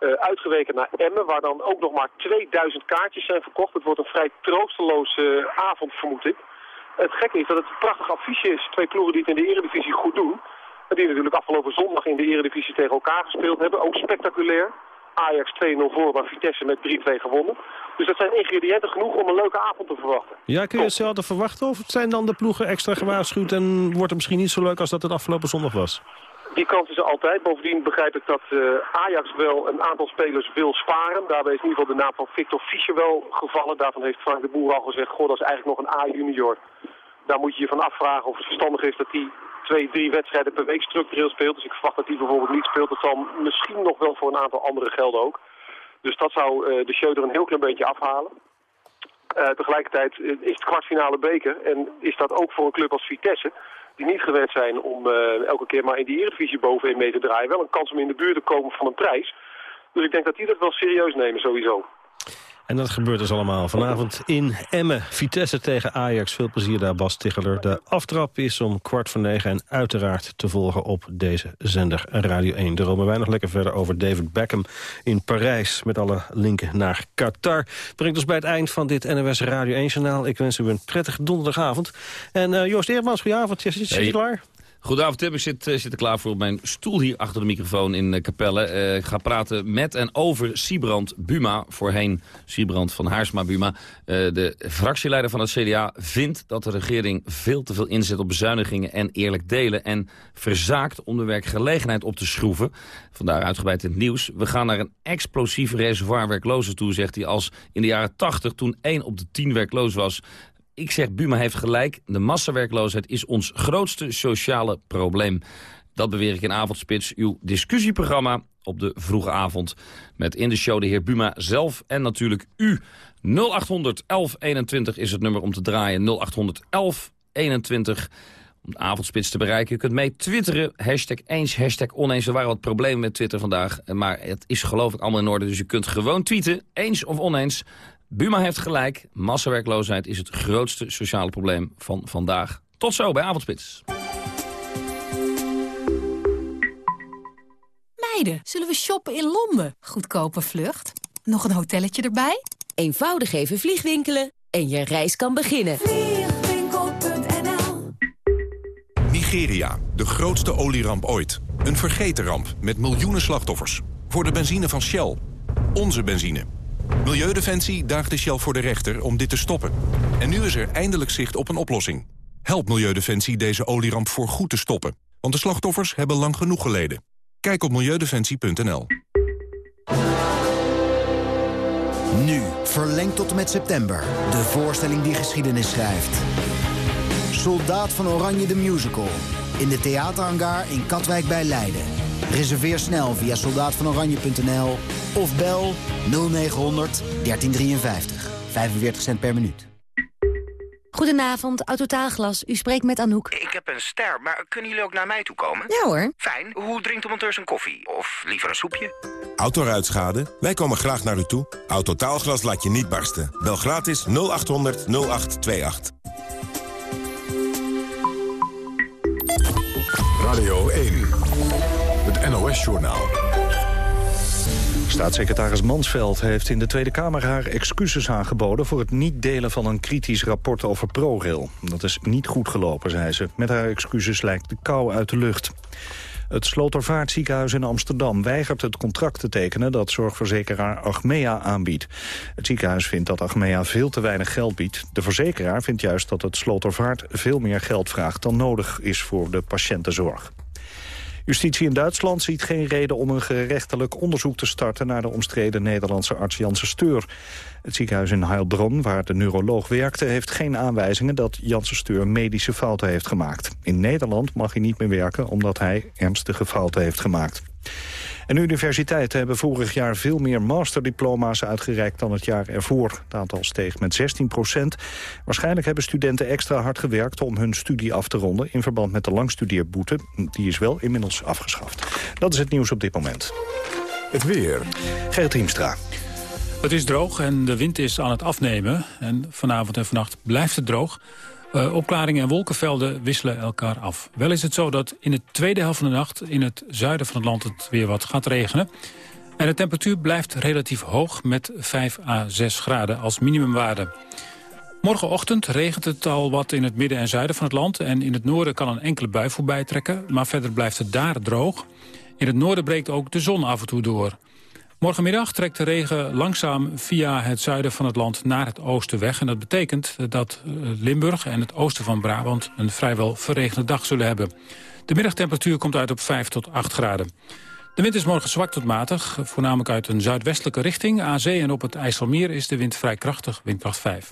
Uh, uitgeweken naar Emmen, waar dan ook nog maar 2000 kaartjes zijn verkocht. Het wordt een vrij troosteloze avond, vermoed ik. Het gekke is dat het een prachtig affiche is. Twee ploegen die het in de eredivisie goed doen. En die natuurlijk afgelopen zondag in de eredivisie tegen elkaar gespeeld hebben. Ook spectaculair. Ajax 2-0 voor, maar Vitesse met 3-2 gewonnen. Dus dat zijn ingrediënten genoeg om een leuke avond te verwachten. Ja, kun je hetzelfde verwachten? Of zijn dan de ploegen extra gewaarschuwd en wordt het misschien niet zo leuk als dat het afgelopen zondag was? Die kans is er altijd. Bovendien begrijp ik dat uh, Ajax wel een aantal spelers wil sparen. Daarbij is in ieder geval de naam van Victor Fischer wel gevallen. Daarvan heeft Frank de Boer al gezegd, goh, dat is eigenlijk nog een A-junior. Daar moet je je van afvragen of het verstandig is dat hij twee, drie wedstrijden per week structureel speelt. Dus ik verwacht dat hij bijvoorbeeld niet speelt. Dat zal misschien nog wel voor een aantal andere gelden ook. Dus dat zou uh, de show er een heel klein beetje afhalen. Uh, tegelijkertijd is het kwartfinale beker en is dat ook voor een club als Vitesse die niet gewend zijn om uh, elke keer maar in die Eredivisie bovenin mee te draaien. Wel een kans om in de buurt te komen van een prijs. Dus ik denk dat die dat wel serieus nemen sowieso. En dat gebeurt dus allemaal vanavond in Emmen. Vitesse tegen Ajax. Veel plezier daar, Bas Ticheler. De aftrap is om kwart voor negen en uiteraard te volgen op deze zender Radio 1. Daar romen wij nog lekker verder over David Beckham in Parijs... met alle linken naar Qatar. Brengt ons bij het eind van dit NOS Radio 1-journaal. Ik wens u een prettige donderdagavond. En uh, Joost Eermans, goedenavond. Zit je klaar? Goedenavond Tim, ik zit, eh, er klaar voor op mijn stoel hier achter de microfoon in uh, Capelle. Uh, ik ga praten met en over Siebrand Buma, voorheen Siebrand van Haarsma Buma. De fractieleider van het CDA vindt dat de regering veel te veel inzet op bezuinigingen en eerlijk delen. En verzaakt om de werkgelegenheid op te schroeven. Vandaar uitgebreid in het nieuws. We gaan naar een explosief reservoir werklozen toe, zegt hij, als in de jaren 80 toen 1 op de 10 werkloos was ik zeg, Buma heeft gelijk. De massawerkloosheid is ons grootste sociale probleem. Dat beweer ik in Avondspits, uw discussieprogramma op de vroege avond. Met in de show de heer Buma zelf en natuurlijk u. 0800 1121 is het nummer om te draaien. 0800 1121 om de avondspits te bereiken. U kunt mee twitteren, hashtag eens, hashtag oneens. Er waren wat problemen met Twitter vandaag, maar het is geloof ik allemaal in orde. Dus u kunt gewoon tweeten, eens of oneens. Buma heeft gelijk, massawerkloosheid is het grootste sociale probleem van vandaag. Tot zo bij Avondspits. Meiden, zullen we shoppen in Londen? Goedkope vlucht. Nog een hotelletje erbij? Eenvoudig even vliegwinkelen en je reis kan beginnen. Vliegwinkel.nl Nigeria, de grootste olieramp ooit. Een vergeten ramp met miljoenen slachtoffers. Voor de benzine van Shell. Onze benzine. Milieudefensie daagde Shell voor de rechter om dit te stoppen. En nu is er eindelijk zicht op een oplossing. Help Milieudefensie deze olieramp voor goed te stoppen. Want de slachtoffers hebben lang genoeg geleden. Kijk op milieudefensie.nl. Nu, verlengd tot met september. De voorstelling die geschiedenis schrijft. Soldaat van Oranje de Musical. In de theaterhangar in Katwijk bij Leiden. Reserveer snel via soldaatvanoranje.nl of bel 0900 1353. 45 cent per minuut. Goedenavond, Autotaalglas. U spreekt met Anouk. Ik heb een ster, maar kunnen jullie ook naar mij toe komen? Ja hoor. Fijn. Hoe drinkt de monteur zijn koffie? Of liever een soepje? Autoruitschade? Wij komen graag naar u toe. Autotaalglas laat je niet barsten. Bel gratis 0800 0828. Radio 1. Het NOS-journaal. Staatssecretaris Mansveld heeft in de Tweede Kamer haar excuses aangeboden... voor het niet delen van een kritisch rapport over ProRail. Dat is niet goed gelopen, zei ze. Met haar excuses lijkt de kou uit de lucht. Het Slotervaartziekenhuis in Amsterdam weigert het contract te tekenen... dat zorgverzekeraar Achmea aanbiedt. Het ziekenhuis vindt dat Achmea veel te weinig geld biedt. De verzekeraar vindt juist dat het Slotervaart veel meer geld vraagt... dan nodig is voor de patiëntenzorg. Justitie in Duitsland ziet geen reden om een gerechtelijk onderzoek te starten... naar de omstreden Nederlandse arts Janssen Steur. Het ziekenhuis in Heilbronn, waar de neuroloog werkte... heeft geen aanwijzingen dat Janssen Steur medische fouten heeft gemaakt. In Nederland mag hij niet meer werken omdat hij ernstige fouten heeft gemaakt. En universiteiten hebben vorig jaar veel meer masterdiploma's uitgereikt dan het jaar ervoor. Het aantal steeg met 16 procent. Waarschijnlijk hebben studenten extra hard gewerkt om hun studie af te ronden... in verband met de langstudeerboete. Die is wel inmiddels afgeschaft. Dat is het nieuws op dit moment. Het weer. Gerrit Hiemstra. Het is droog en de wind is aan het afnemen. En vanavond en vannacht blijft het droog. Uh, opklaringen en wolkenvelden wisselen elkaar af. Wel is het zo dat in de tweede helft van de nacht... in het zuiden van het land het weer wat gaat regenen. En de temperatuur blijft relatief hoog met 5 à 6 graden als minimumwaarde. Morgenochtend regent het al wat in het midden en zuiden van het land... en in het noorden kan een enkele bui voorbij trekken... maar verder blijft het daar droog. In het noorden breekt ook de zon af en toe door. Morgenmiddag trekt de regen langzaam via het zuiden van het land naar het oosten weg. En dat betekent dat eh, Limburg en het oosten van Brabant een vrijwel verregende dag zullen hebben. De middagtemperatuur komt uit op 5 tot 8 graden. De wind is morgen zwak tot matig, voornamelijk uit een zuidwestelijke richting. Aan zee en op het IJsselmeer is de wind vrij krachtig, windkracht 5.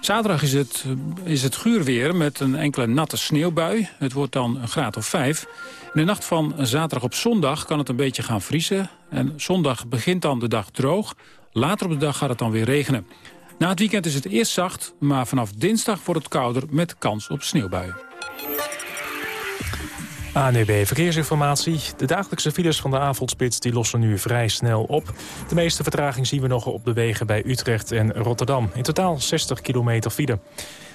Zaterdag is het, eh, is het guur weer met een enkele natte sneeuwbui. Het wordt dan een graad of 5. In de nacht van zaterdag op zondag kan het een beetje gaan vriezen. En zondag begint dan de dag droog. Later op de dag gaat het dan weer regenen. Na het weekend is het eerst zacht, maar vanaf dinsdag wordt het kouder met kans op sneeuwbuien. ANEB Verkeersinformatie. De dagelijkse files van de avondspits die lossen nu vrij snel op. De meeste vertraging zien we nog op de wegen bij Utrecht en Rotterdam. In totaal 60 kilometer file.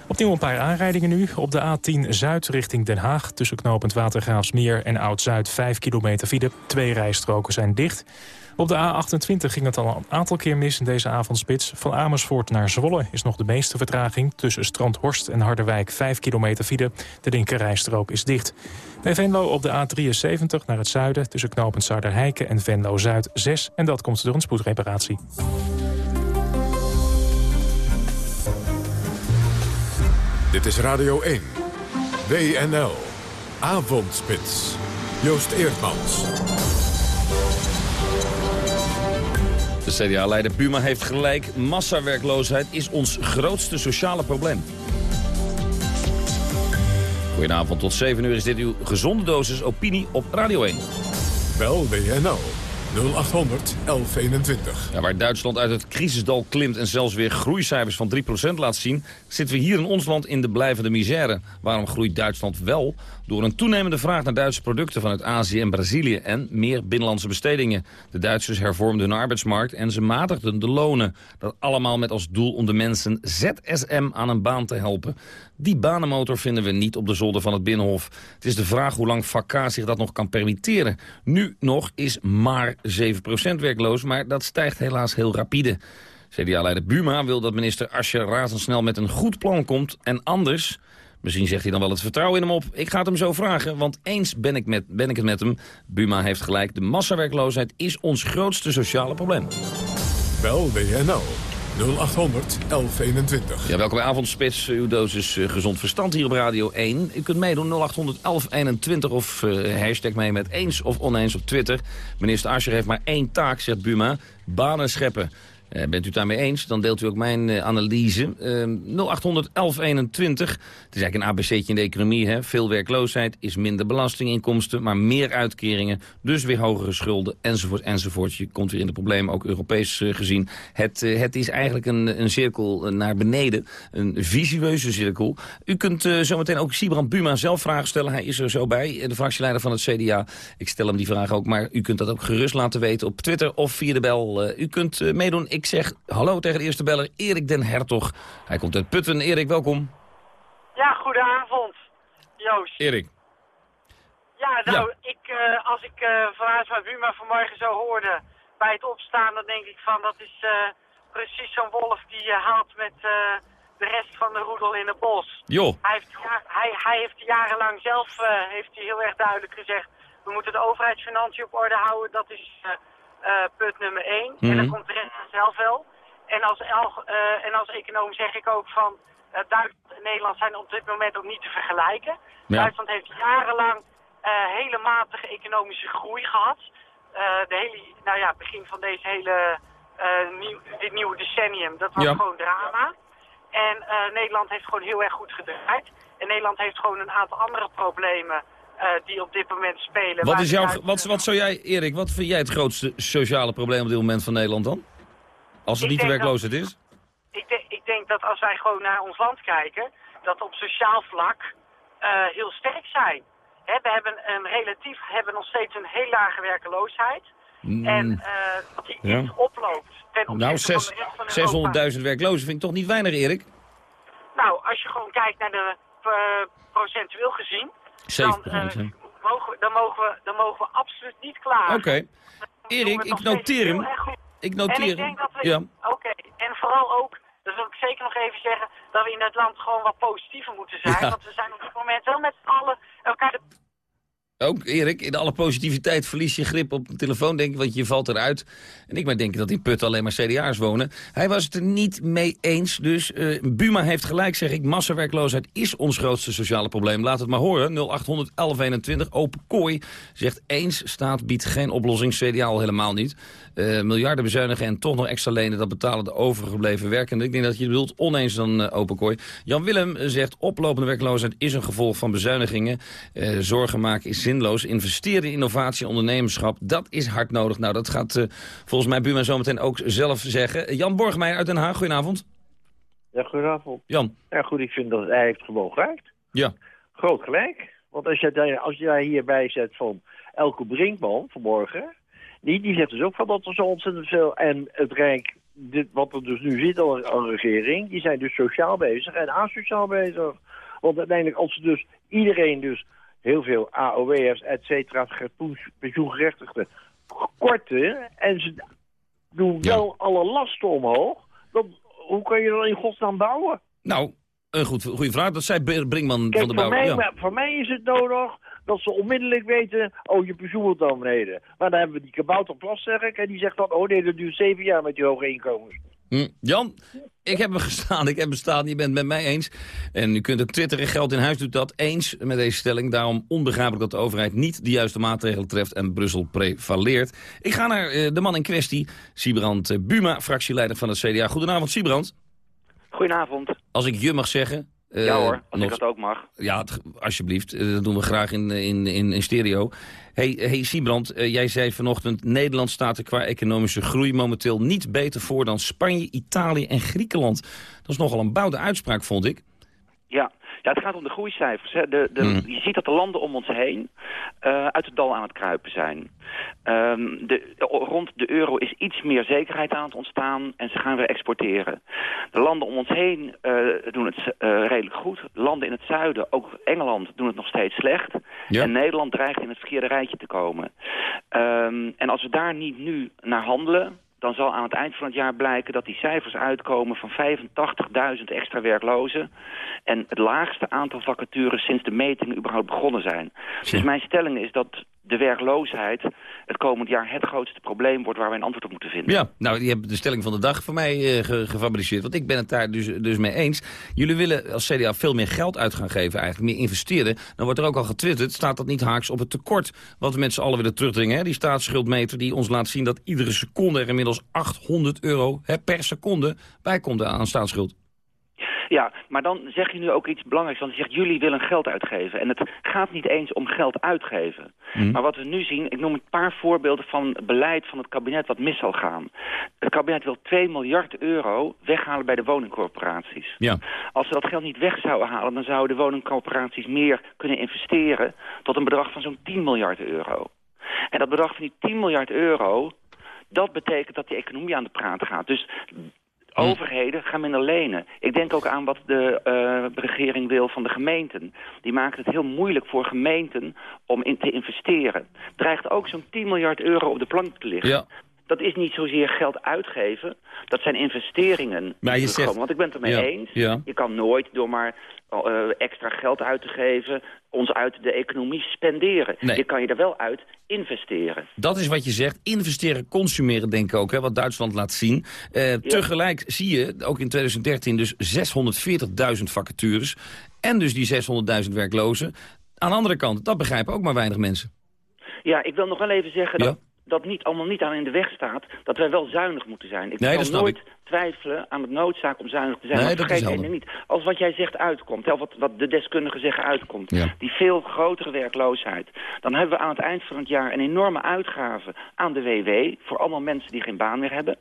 Opnieuw een paar aanrijdingen nu. Op de A10 Zuid richting Den Haag... tussen knooppunt Watergraafsmeer en Oud-Zuid 5 kilometer file. Twee rijstroken zijn dicht. Op de A28 ging het al een aantal keer mis in deze avondspits. Van Amersfoort naar Zwolle is nog de meeste vertraging. Tussen Strandhorst en Harderwijk 5 kilometer file. De linkerrijstrook is dicht. Bij Venlo op de A73 naar het zuiden... tussen knooppunt Zuiderheiken en Venlo-Zuid 6. En dat komt door een spoedreparatie. Dit is Radio 1. WNL. Avondspits. Joost Eerdmans. De CDA-leider Buma heeft gelijk. Massawerkloosheid is ons grootste sociale probleem. Goedenavond, tot 7 uur is dit uw gezonde dosis opinie op Radio 1. Bel WNL 0800 1121. Ja, waar Duitsland uit het crisisdal klimt en zelfs weer groeicijfers van 3% laat zien... zitten we hier in ons land in de blijvende misère. Waarom groeit Duitsland wel? Door een toenemende vraag naar Duitse producten vanuit Azië en Brazilië... en meer binnenlandse bestedingen. De Duitsers hervormden hun arbeidsmarkt en ze matigden de lonen. Dat allemaal met als doel om de mensen ZSM aan een baan te helpen. Die banenmotor vinden we niet op de zolder van het Binnenhof. Het is de vraag hoe lang Vakka zich dat nog kan permitteren. Nu nog is maar 7% werkloos, maar dat stijgt helaas heel rapide. CDA-leider Buma wil dat minister Ascher razendsnel met een goed plan komt. En anders, misschien zegt hij dan wel het vertrouwen in hem op. Ik ga het hem zo vragen, want eens ben ik, met, ben ik het met hem. Buma heeft gelijk, de massawerkloosheid is ons grootste sociale probleem. Bel WNL 0800 1121. Ja, welkom bij Avondspits, uw dosis uh, gezond verstand hier op Radio 1. U kunt meedoen 0800 1121 of uh, hashtag mee met eens of oneens op Twitter. Minister Ascher heeft maar één taak, zegt Buma, banen scheppen. Uh, bent u daarmee eens, dan deelt u ook mijn uh, analyse. Uh, 0800 1121. Het is eigenlijk een ABC'tje in de economie. Hè? Veel werkloosheid is minder belastinginkomsten, maar meer uitkeringen. Dus weer hogere schulden, enzovoort, enzovoort. Je komt weer in de problemen, ook Europees uh, gezien. Het, het is eigenlijk een, een cirkel naar beneden. Een visueuze cirkel. U kunt zometeen ook Sibrand Buma zelf vragen stellen. Hij is er zo bij, de fractieleider van het CDA. Ik stel hem die vraag ook, maar u kunt dat ook gerust laten weten op Twitter of via de bel. u kunt meedoen. Ik zeg hallo tegen de eerste beller, Erik den Hertog. Hij komt uit Putten. Erik, welkom. Ja, goedenavond, Joost. Erik. Ja, nou, ja. Ik, uh, als ik uh, vanuit mijn Buma vanmorgen zo hoorde bij het opstaan, dan denk ik van dat is uh, precies zo'n wolf die je haalt met de rest van de roedel in het bos. Jo. Hij heeft, ja, hij, hij heeft jarenlang zelf heeft hij heel erg duidelijk gezegd, we moeten de overheidsfinanciën op orde houden, dat is punt nummer 1. Mm -hmm. En dan komt de rest vanzelf wel. En als, uh, en als econoom zeg ik ook van uh, Duitsland en Nederland zijn op dit moment ook niet te vergelijken. Ja. Duitsland heeft jarenlang hele matige economische groei gehad. de hele, nou ja, begin van deze hele, nieuw, dit nieuwe decennium, dat was ja. gewoon drama. En Nederland heeft gewoon heel erg goed gedraaid. En Nederland heeft gewoon een aantal andere problemen die op dit moment spelen. Wat, is jouw, wat, wat zou jij, Erik, wat vind jij het grootste sociale probleem op dit moment van Nederland dan? Als het niet de werkloosheid dat, is? Ik, de, ik, denk dat als wij gewoon naar ons land kijken, dat op sociaal vlak uh, heel sterk zijn. Hè, we hebben een relatief, hebben nog steeds een heel lage werkeloosheid. Mm. En uh, die ja. oploopt ten nou, zes, van de rest van 600.000 werklozen vind ik toch niet weinig, Erik? Nou, als je gewoon kijkt naar de procentueel gezien, dan, uh, mogen we, dan, mogen we, dan mogen we absoluut niet klaar. Oké. Okay. Erik, ik noteer hem. Ik noteer en ik denk dat we, ja. Oké, okay. en vooral ook, dat wil ik zeker nog even zeggen, dat we in het land gewoon wat positiever moeten zijn. Ja. Want we zijn op dit moment wel met z'n allen elkaar de ook, Erik, in alle positiviteit verlies je grip op de telefoon, denk ik, want je valt eruit. En ik maar denken dat in Putten alleen maar CDA's wonen. Hij was het er niet mee eens, dus uh, Buma heeft gelijk, zeg ik. Massawerkloosheid is ons grootste sociale probleem. Laat het maar horen. 0800 1121, open kooi, zegt eens, staat biedt geen oplossing. CDA al helemaal niet. Uh, miljarden bezuinigen en toch nog extra lenen, dat betalen de overgebleven werkenden. Ik denk dat je bedoelt oneens dan uh, open kooi. Jan Willem zegt, oplopende werkloosheid is een gevolg van bezuinigingen. zorgen maken is zinloos. Investeren in innovatie en ondernemerschap, dat is hard nodig. Nou, dat gaat uh, volgens mij Buma zometeen ook zelf zeggen. Jan Borgmeijer uit Den Haag, goedenavond. Ja, goedenavond. Jan. Ja, goed, ik vind dat hij heeft gewoon gelijk. Ja. Groot gelijk. Want als jij, als jij hierbij zet van Elke Brinkman vanmorgen... Die, die zegt dus ook van dat er zo ontzettend veel... En het Rijk, dit, wat er dus nu zit al aan de regering... die zijn dus sociaal bezig en asociaal bezig. Want uiteindelijk als ze dus iedereen dus heel veel AOW'ers, et cetera, pensioengerechtigden korten... en ze doen Ja. wel alle lasten omhoog... Dan, hoe kan je dan in godsnaam bouwen? Nou, een goed, goede vraag. Dat zei Brinkman van de voor Bouw. mij, Ja. voor mij is het nodig dat ze onmiddellijk weten... oh, je pensioen wordt naar beneden. Maar dan hebben we die kabouter Plasterk... en die zegt dan, oh nee, dat duurt zeven jaar met die hoge inkomens. Hm. Jan, ik heb hem gestaan, ik heb hem staan, je bent het met mij eens. En u kunt ook twitteren, Geld in Huis doet dat eens met deze stelling. Daarom onbegrijpelijk dat de overheid niet de juiste maatregelen treft en Brussel prevaleert. Ik ga naar eh, de man in kwestie, Siebrand eh, Buma, fractieleider van het CDA. Goedenavond, Siebrand. Goedenavond. Als ik je mag zeggen, Eh, ja hoor, als nog- ik dat ook mag. Ja, alsjeblieft. Eh, Dat doen we graag in, in, in, in stereo. Hey, hey Siebrand, eh, jij zei vanochtend... Nederland staat er qua economische groei momenteel niet beter voor... dan Spanje, Italië en Griekenland. Dat is nogal een bouwde uitspraak, vond ik. Ja. Ja, het gaat om de groeicijfers. Hè. De, de, Mm. Je ziet dat de landen om ons heen eh, uit het dal aan het kruipen zijn. Ehm, de, rond de euro is iets meer zekerheid aan het ontstaan en ze gaan weer exporteren. De landen om ons heen eh, doen het eh, redelijk goed. Landen in het zuiden, ook Engeland, doen het nog steeds slecht. Ja. En Nederland dreigt in het verkeerde rijtje te komen. Ehm, en als we daar niet nu naar handelen, dan zal aan het eind van het jaar blijken dat die cijfers uitkomen van 85.000 extra werklozen. En het laagste aantal vacatures sinds de metingen überhaupt begonnen zijn. Dus mijn stelling is dat de werkloosheid het komend jaar het grootste probleem wordt waar we een antwoord op moeten vinden. Ja, nou, die hebben de stelling van de dag voor mij eh, ge- gefabriceerd. Want ik ben het daar dus, dus mee eens. Jullie willen als CDA veel meer geld uit gaan geven, eigenlijk meer investeren. Dan wordt er ook al getwitterd, staat dat niet haaks op het tekort... wat we met z'n allen willen terugdringen. Hè? Die staatsschuldmeter die ons laat zien dat iedere seconde... er inmiddels 800 euro hè, per seconde bij komt aan staatsschuld. Ja, maar dan zeg je nu ook iets belangrijks. Want je zegt, jullie willen geld uitgeven. En het gaat niet eens om geld uitgeven. Mhm. Maar wat we nu zien, ik noem een paar voorbeelden van beleid van het kabinet wat mis zal gaan. Het kabinet wil 2 miljard euro weghalen bij de woningcorporaties. Ja. Als ze dat geld niet weg zouden halen, dan zouden de woningcorporaties meer kunnen investeren tot een bedrag van zo'n 10 miljard euro. En dat bedrag van die 10 miljard euro, dat betekent dat die economie aan de praat gaat. Dus overheden gaan minder lenen. Ik denk ook aan wat de eh, regering wil van de gemeenten. Die maken het heel moeilijk voor gemeenten om in te investeren. Dreigt ook zo'n 10 miljard euro op de plank te liggen. Ja. Dat is niet zozeer geld uitgeven. Dat zijn investeringen. Maar je zegt-. Want ik ben het ermee Ja, eens. ja. Je kan nooit door maar eh, extra geld uit te geven... ons uit de economie spenderen. Nee. Je kan je er wel uit investeren. Dat is wat je zegt. Investeren, consumeren, denk ik ook, hè, wat Duitsland laat zien. Eh, Tegelijk zie je, ook in 2013, dus 640.000 vacatures. En dus die 600.000 werklozen. Aan de andere kant, dat begrijpen ook maar weinig mensen. Ja, ik wil nog wel even zeggen Ja. dat dat niet allemaal niet aan in de weg staat... dat wij wel zuinig moeten zijn. Ik Nee, snap nooit ik. twijfelen aan de noodzaak om zuinig te zijn. Nee, dat vergeet is niet. Als wat jij zegt uitkomt, hè, wat, wat de deskundigen zeggen uitkomt... Ja. die veel grotere werkloosheid... dan hebben we aan het eind van het jaar een enorme uitgave aan de WW... voor allemaal mensen die geen baan meer hebben.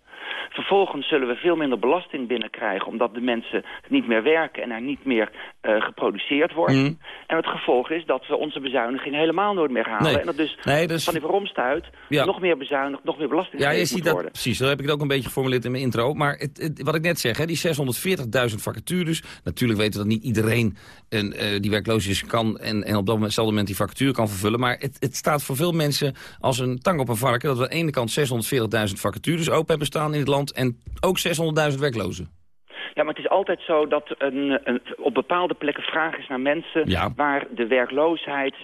Vervolgens zullen we veel minder belasting binnenkrijgen... omdat de mensen niet meer werken en er niet meer eh, geproduceerd wordt. Mhm. En het gevolg is dat we onze bezuiniging helemaal nooit meer halen. Nee. En dat dus Nee, dat is- van die romstuit Ja. nog meer bezuinigd, nog meer belasting Ja, je ziet dat, worden. precies. Zo heb ik het ook een beetje geformuleerd in mijn intro. Maar het, het- wat ik net zeg, hè, die 640.000 vacatures. Natuurlijk weten we dat niet iedereen een, eh, die werkloos is kan... en, en op datzelfde moment die vacature kan vervullen. Maar het, het staat voor veel mensen als een tang op een varken... dat we aan de ene kant 640.000 vacatures open hebben staan in het land... en ook 600.000 werklozen. Ja, maar het is altijd zo dat een, een, op bepaalde plekken vraag is naar mensen... Ja. waar de werkloosheid,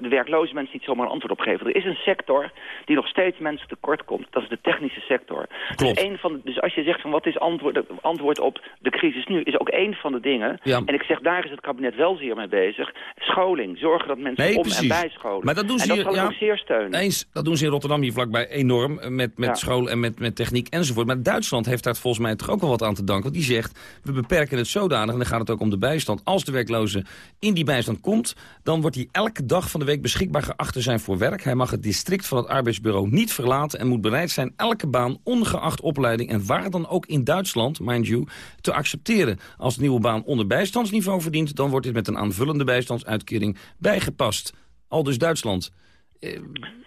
de werkloze mensen niet zomaar een antwoord op geven. Er is een sector die nog steeds mensen tekort komt. Dat is de technische sector. Klopt. Dus, een van dus als je zegt van wat is antwoord, antwoord op de crisis nu... is ook één van de dingen. Ja. En ik zeg, daar is het kabinet wel zeer mee bezig. Scholing. Zorgen dat mensen Nee, om- precies. en bijscholen. Maar dat doen ze en dat hier- ja. ook zeer steunen. Eens, dat doen ze in Rotterdam hier vlakbij enorm. eh, Met, met school en met, met techniek enzovoort. Maar Duitsland heeft daar volgens mij toch ook wel wat aan te danken. Want die zegt, we beperken het zodanig, en dan gaat het ook om de bijstand. Als de werkloze in die bijstand komt, dan wordt hij elke dag van de week beschikbaar geacht te zijn voor werk. Hij mag het district van het arbeidsbureau niet verlaten en moet bereid zijn elke baan, ongeacht opleiding en waar dan ook in Duitsland, mind you, te accepteren. Als de nieuwe baan onder bijstandsniveau verdient, dan wordt dit met een aanvullende bijstandsuitkering bijgepast. Al dus Duitsland.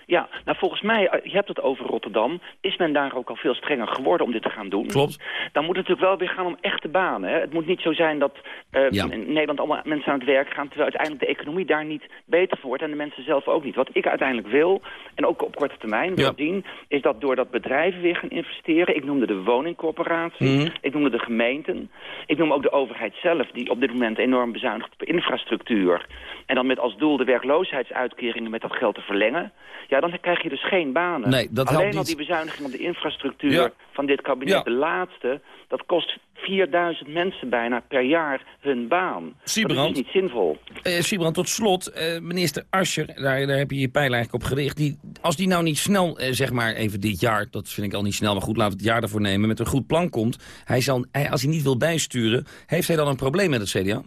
Ja, nou volgens mij, eh, je hebt het over Rotterdam, is men daar ook al veel strenger geworden om dit te gaan doen. Klopt. Dan moet het natuurlijk wel weer gaan om echte banen. Hè? Het moet niet zo zijn dat eh, Ja. in Nederland allemaal mensen aan het werk gaan... terwijl uiteindelijk de economie daar niet beter voor wordt en de mensen zelf ook niet. Wat ik uiteindelijk wil, en ook op korte termijn wil Ja. zien... is dat doordat bedrijven weer gaan investeren... ik noemde de woningcorporatie, Mhm. ik noemde de gemeenten... ik noem ook de overheid zelf, die op dit moment enorm bezuinigt op infrastructuur... en dan met als doel de werkloosheidsuitkeringen met dat geld te verlengen... ja, dan krijg je dus geen banen. Nee, dat Alleen al die bezuiniging op de infrastructuur Ja. van dit kabinet, Ja. de laatste... dat kost 4000 mensen bijna per jaar hun baan. Siebrand. Dat is dus niet zinvol. Eh Siebrand, tot slot, eh, minister Ascher, daar, daar heb je je pijl eigenlijk op gericht. Die, als die nou niet snel, eh, zeg maar even dit jaar, dat vind ik al niet snel, maar goed, laten we het jaar daarvoor nemen, met een goed plan komt. Hij zal, hij, als hij niet wil bijsturen, heeft hij dan een probleem met het CDA?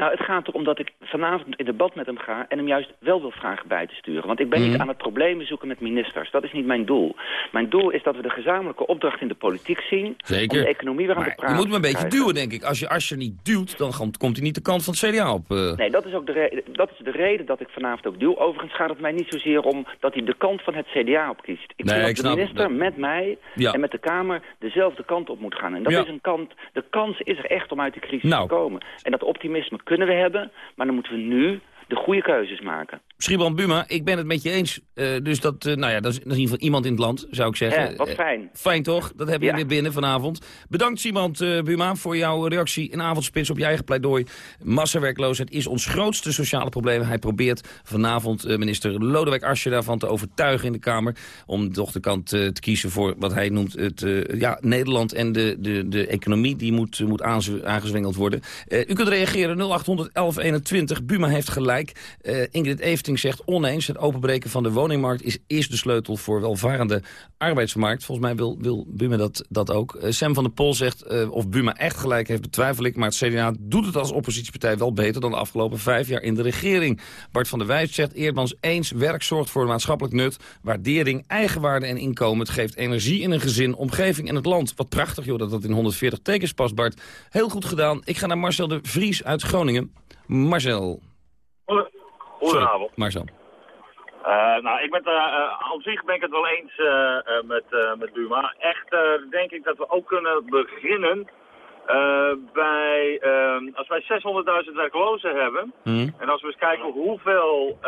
Nou, het gaat erom dat ik vanavond in debat met hem ga... en hem juist wel wil vragen bij te sturen. Want ik ben niet Mhm. aan het problemen zoeken met ministers. Dat is niet mijn doel. Mijn doel is dat we de gezamenlijke opdracht in de politiek zien... Zeker. om de economie weer aan Maar praat je moet hem een te beetje krijgen. duwen, denk ik. Als je, als je niet duwt, dan komt hij niet de kant van het CDA op. eh. Nee, dat is ook de, dat is de reden dat ik vanavond ook duw. Overigens gaat het mij niet zozeer om dat hij de kant van het CDA op kiest. Ik Nee, vind ik dat de minister dat. met mij Ja. en met de Kamer dezelfde kant op moet gaan. En dat Ja. is een kant, de kans is er echt om uit de crisis Nou. te komen. En dat optimisme kunnen we hebben, maar dan moeten we nu de goede keuzes maken. Schiebrand Buma, ik ben het met je eens. Eh, dus dat, eh, nou ja, dat is, in ieder geval iemand in het land, zou ik zeggen. Ja, wat Eh, fijn. fijn toch? Dat heb je Ja. weer binnen vanavond. Bedankt eh, Buma voor jouw reactie in avondspits op je eigen pleidooi. Massawerkloosheid is ons grootste sociale probleem. Hij probeert vanavond minister Lodewijk Asscher daarvan te overtuigen in de Kamer. Om toch de kant te kiezen voor wat hij noemt het ja, Nederland en de, de, de economie die moet, moet aangezwengeld worden. U kunt reageren 0800 1121. Buma heeft gelijk. Eh, Ingrid Efting zegt oneens. Het openbreken van de woningmarkt is eerst de sleutel voor welvarende arbeidsmarkt. Volgens mij wil, wil Buma dat, dat ook. Eh, Sam van der Pol zegt eh, of Buma echt gelijk heeft betwijfel ik. Maar het CDA doet het als oppositiepartij wel beter dan de afgelopen vijf jaar in de regering. Bart van der Wijs zegt Eerdmans eens. Werk zorgt voor maatschappelijk nut. Waardering, eigenwaarde en inkomen. Het geeft energie in een gezin, omgeving en het land. Wat prachtig joh dat dat in 140 tekens past Bart. Heel goed gedaan. Ik ga naar Marcel de Vries uit Groningen. Marcel. Goedenavond. Marcel. Eh, nou, ik ben eh, op zich ben ik het wel eens met, met Buma. Echter denk ik dat we ook kunnen beginnen bij, als wij 600.000 werklozen hebben... en als we eens kijken hoeveel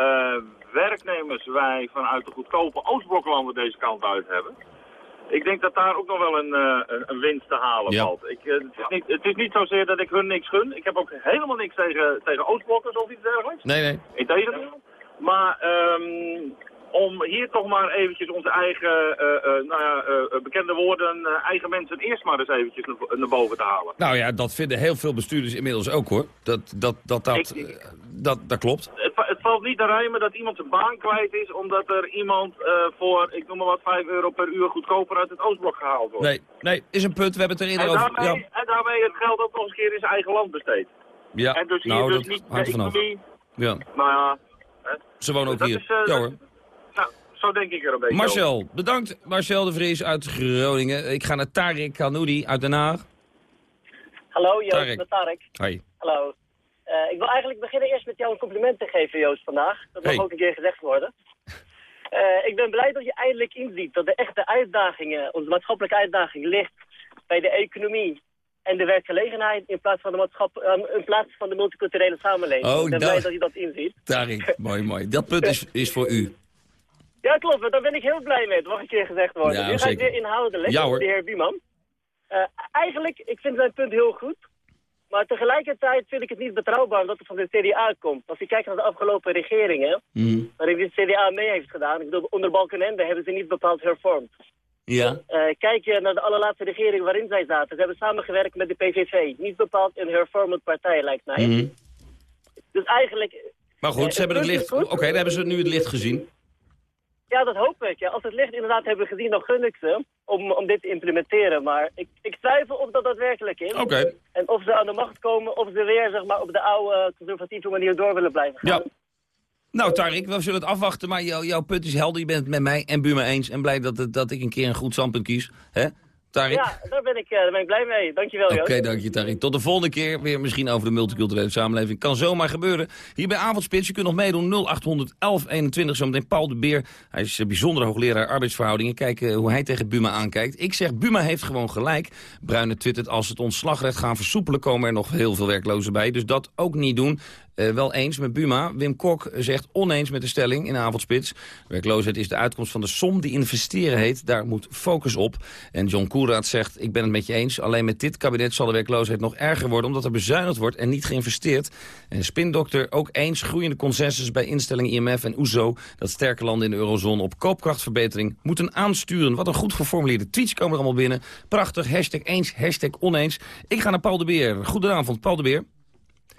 werknemers wij vanuit de goedkope Oostbloklanden deze kant uit hebben... Ik denk dat daar ook nog wel een, eh, een, winst te halen Ja. valt. Ik, eh, het, is niet, het is niet zozeer dat ik hun niks gun. Ik heb ook helemaal niks tegen, tegen Oostblokkers of iets dergelijks. Nee, nee. Integendeel. Maar ehm, om hier toch maar eventjes onze eigen, eh, nou ja, bekende woorden, eigen mensen eerst maar eens eventjes naar, boven te halen. Nou ja, dat vinden heel veel bestuurders inmiddels ook hoor. Dat, dat, dat, dat, dat, dat klopt. Het valt niet te rijmen dat iemand zijn baan kwijt is omdat er iemand eh, voor, ik noem maar wat, 5 euro per uur goedkoper uit het Oostblok gehaald wordt. Nee, nee, is een punt. We hebben het er En eerder over. daarmee, Ja, en daarmee het geld ook nog eens een keer in zijn eigen land besteedt. ja. En dus hier nou, dus dat niet hangt er vanaf. economie, Ja. nou ja, hè. Ze wonen ook Dat hier. is, eh, ja hoor. nou, zo denk ik er een beetje over. Marcel, bedankt. Marcel de Vries uit Groningen. Ik ga naar Tarek Kanoudi uit Den Haag. Hallo Joost, Tarek. met Tarek. Hoi. Hallo. Eh, ik wil eigenlijk beginnen eerst met jou een compliment te geven, Joost, vandaag. Dat mag Hey. ook een keer gezegd worden. Eh, ik ben blij dat je eindelijk inziet dat de echte uitdagingen, onze maatschappelijke uitdaging, ligt bij de economie en de werkgelegenheid in plaats van de, maatschapp, eh, in plaats van de multiculturele samenleving. Oh, ik ben blij dat je dat inziet. Tarek, mooi, mooi. Dat punt is, is voor u. Ja, klopt. Daar ben ik heel blij mee. Dat mag een keer gezegd worden. Ja, nu ga ik weer inhoudelijk, Ja, hoor. de heer Bieman. Eigenlijk, ik vind zijn punt heel goed. Maar tegelijkertijd vind ik het niet betrouwbaar omdat het van de CDA komt. Als je kijkt naar de afgelopen regeringen, Mhm. waarin de CDA mee heeft gedaan. Ik bedoel, onder Balkenende hebben ze niet bepaald hervormd. Ja. Eh, kijk je naar de allerlaatste regering waarin zij zaten. Ze hebben samengewerkt met de PVV. Niet bepaald een hervormend partij, lijkt mij. Mhm. Dus eigenlijk, Maar goed, Eh, ze hebben het licht... Oké, dan hebben ze nu het licht gezien. Ja, dat hoop ik. Ja. Als het licht inderdaad hebben gezien, dan gun ik ze om, om dit te implementeren. Maar ik, ik twijfel of dat daadwerkelijk is. Oké. En of ze aan de macht komen, of ze weer zeg maar, op de oude conservatieve manier door willen blijven gaan. Ja. Nou, Tarek, we zullen het afwachten, maar jou- jouw punt is helder. Je bent het met mij en Buma eens en blij dat, het- dat ik een keer een goed standpunt kies. Hè? Ja, daar ben ik, eh, daar ben ik blij mee. Dankjewel, Oké, Joost. dank je, Tarek. Tot de volgende keer. Weer misschien over de multiculturele samenleving. Kan zomaar gebeuren. Hier bij Avondspits, je kunt nog meedoen. 0800 1121. Zometeen Paul de Beer. Hij is een bijzondere hoogleraar arbeidsverhoudingen. Kijken hoe hij tegen Buma aankijkt. Ik zeg, Buma heeft gewoon gelijk. Bruine twittert, als het ontslagrecht gaan versoepelen... komen er nog heel veel werklozen bij. Dus dat ook niet doen. Eh, wel eens met Buma. Wim Kok zegt oneens met de stelling in Avondspits. Werkloosheid is de uitkomst van de som die investeren heet. Daar moet focus op. En John Koenraad zegt, ik ben het met je eens. Alleen met dit kabinet zal de werkloosheid nog erger worden... omdat er bezuinigd wordt en niet geïnvesteerd. En Spindokter ook eens groeiende consensus bij instellingen IMF en OESO... dat sterke landen in de eurozone op koopkrachtverbetering moeten aansturen. Wat een goed geformuleerde tweets komen er allemaal binnen. Prachtig, hashtag eens, hashtag oneens. Ik ga naar Paul de Beer. Goedenavond, Paul de Beer.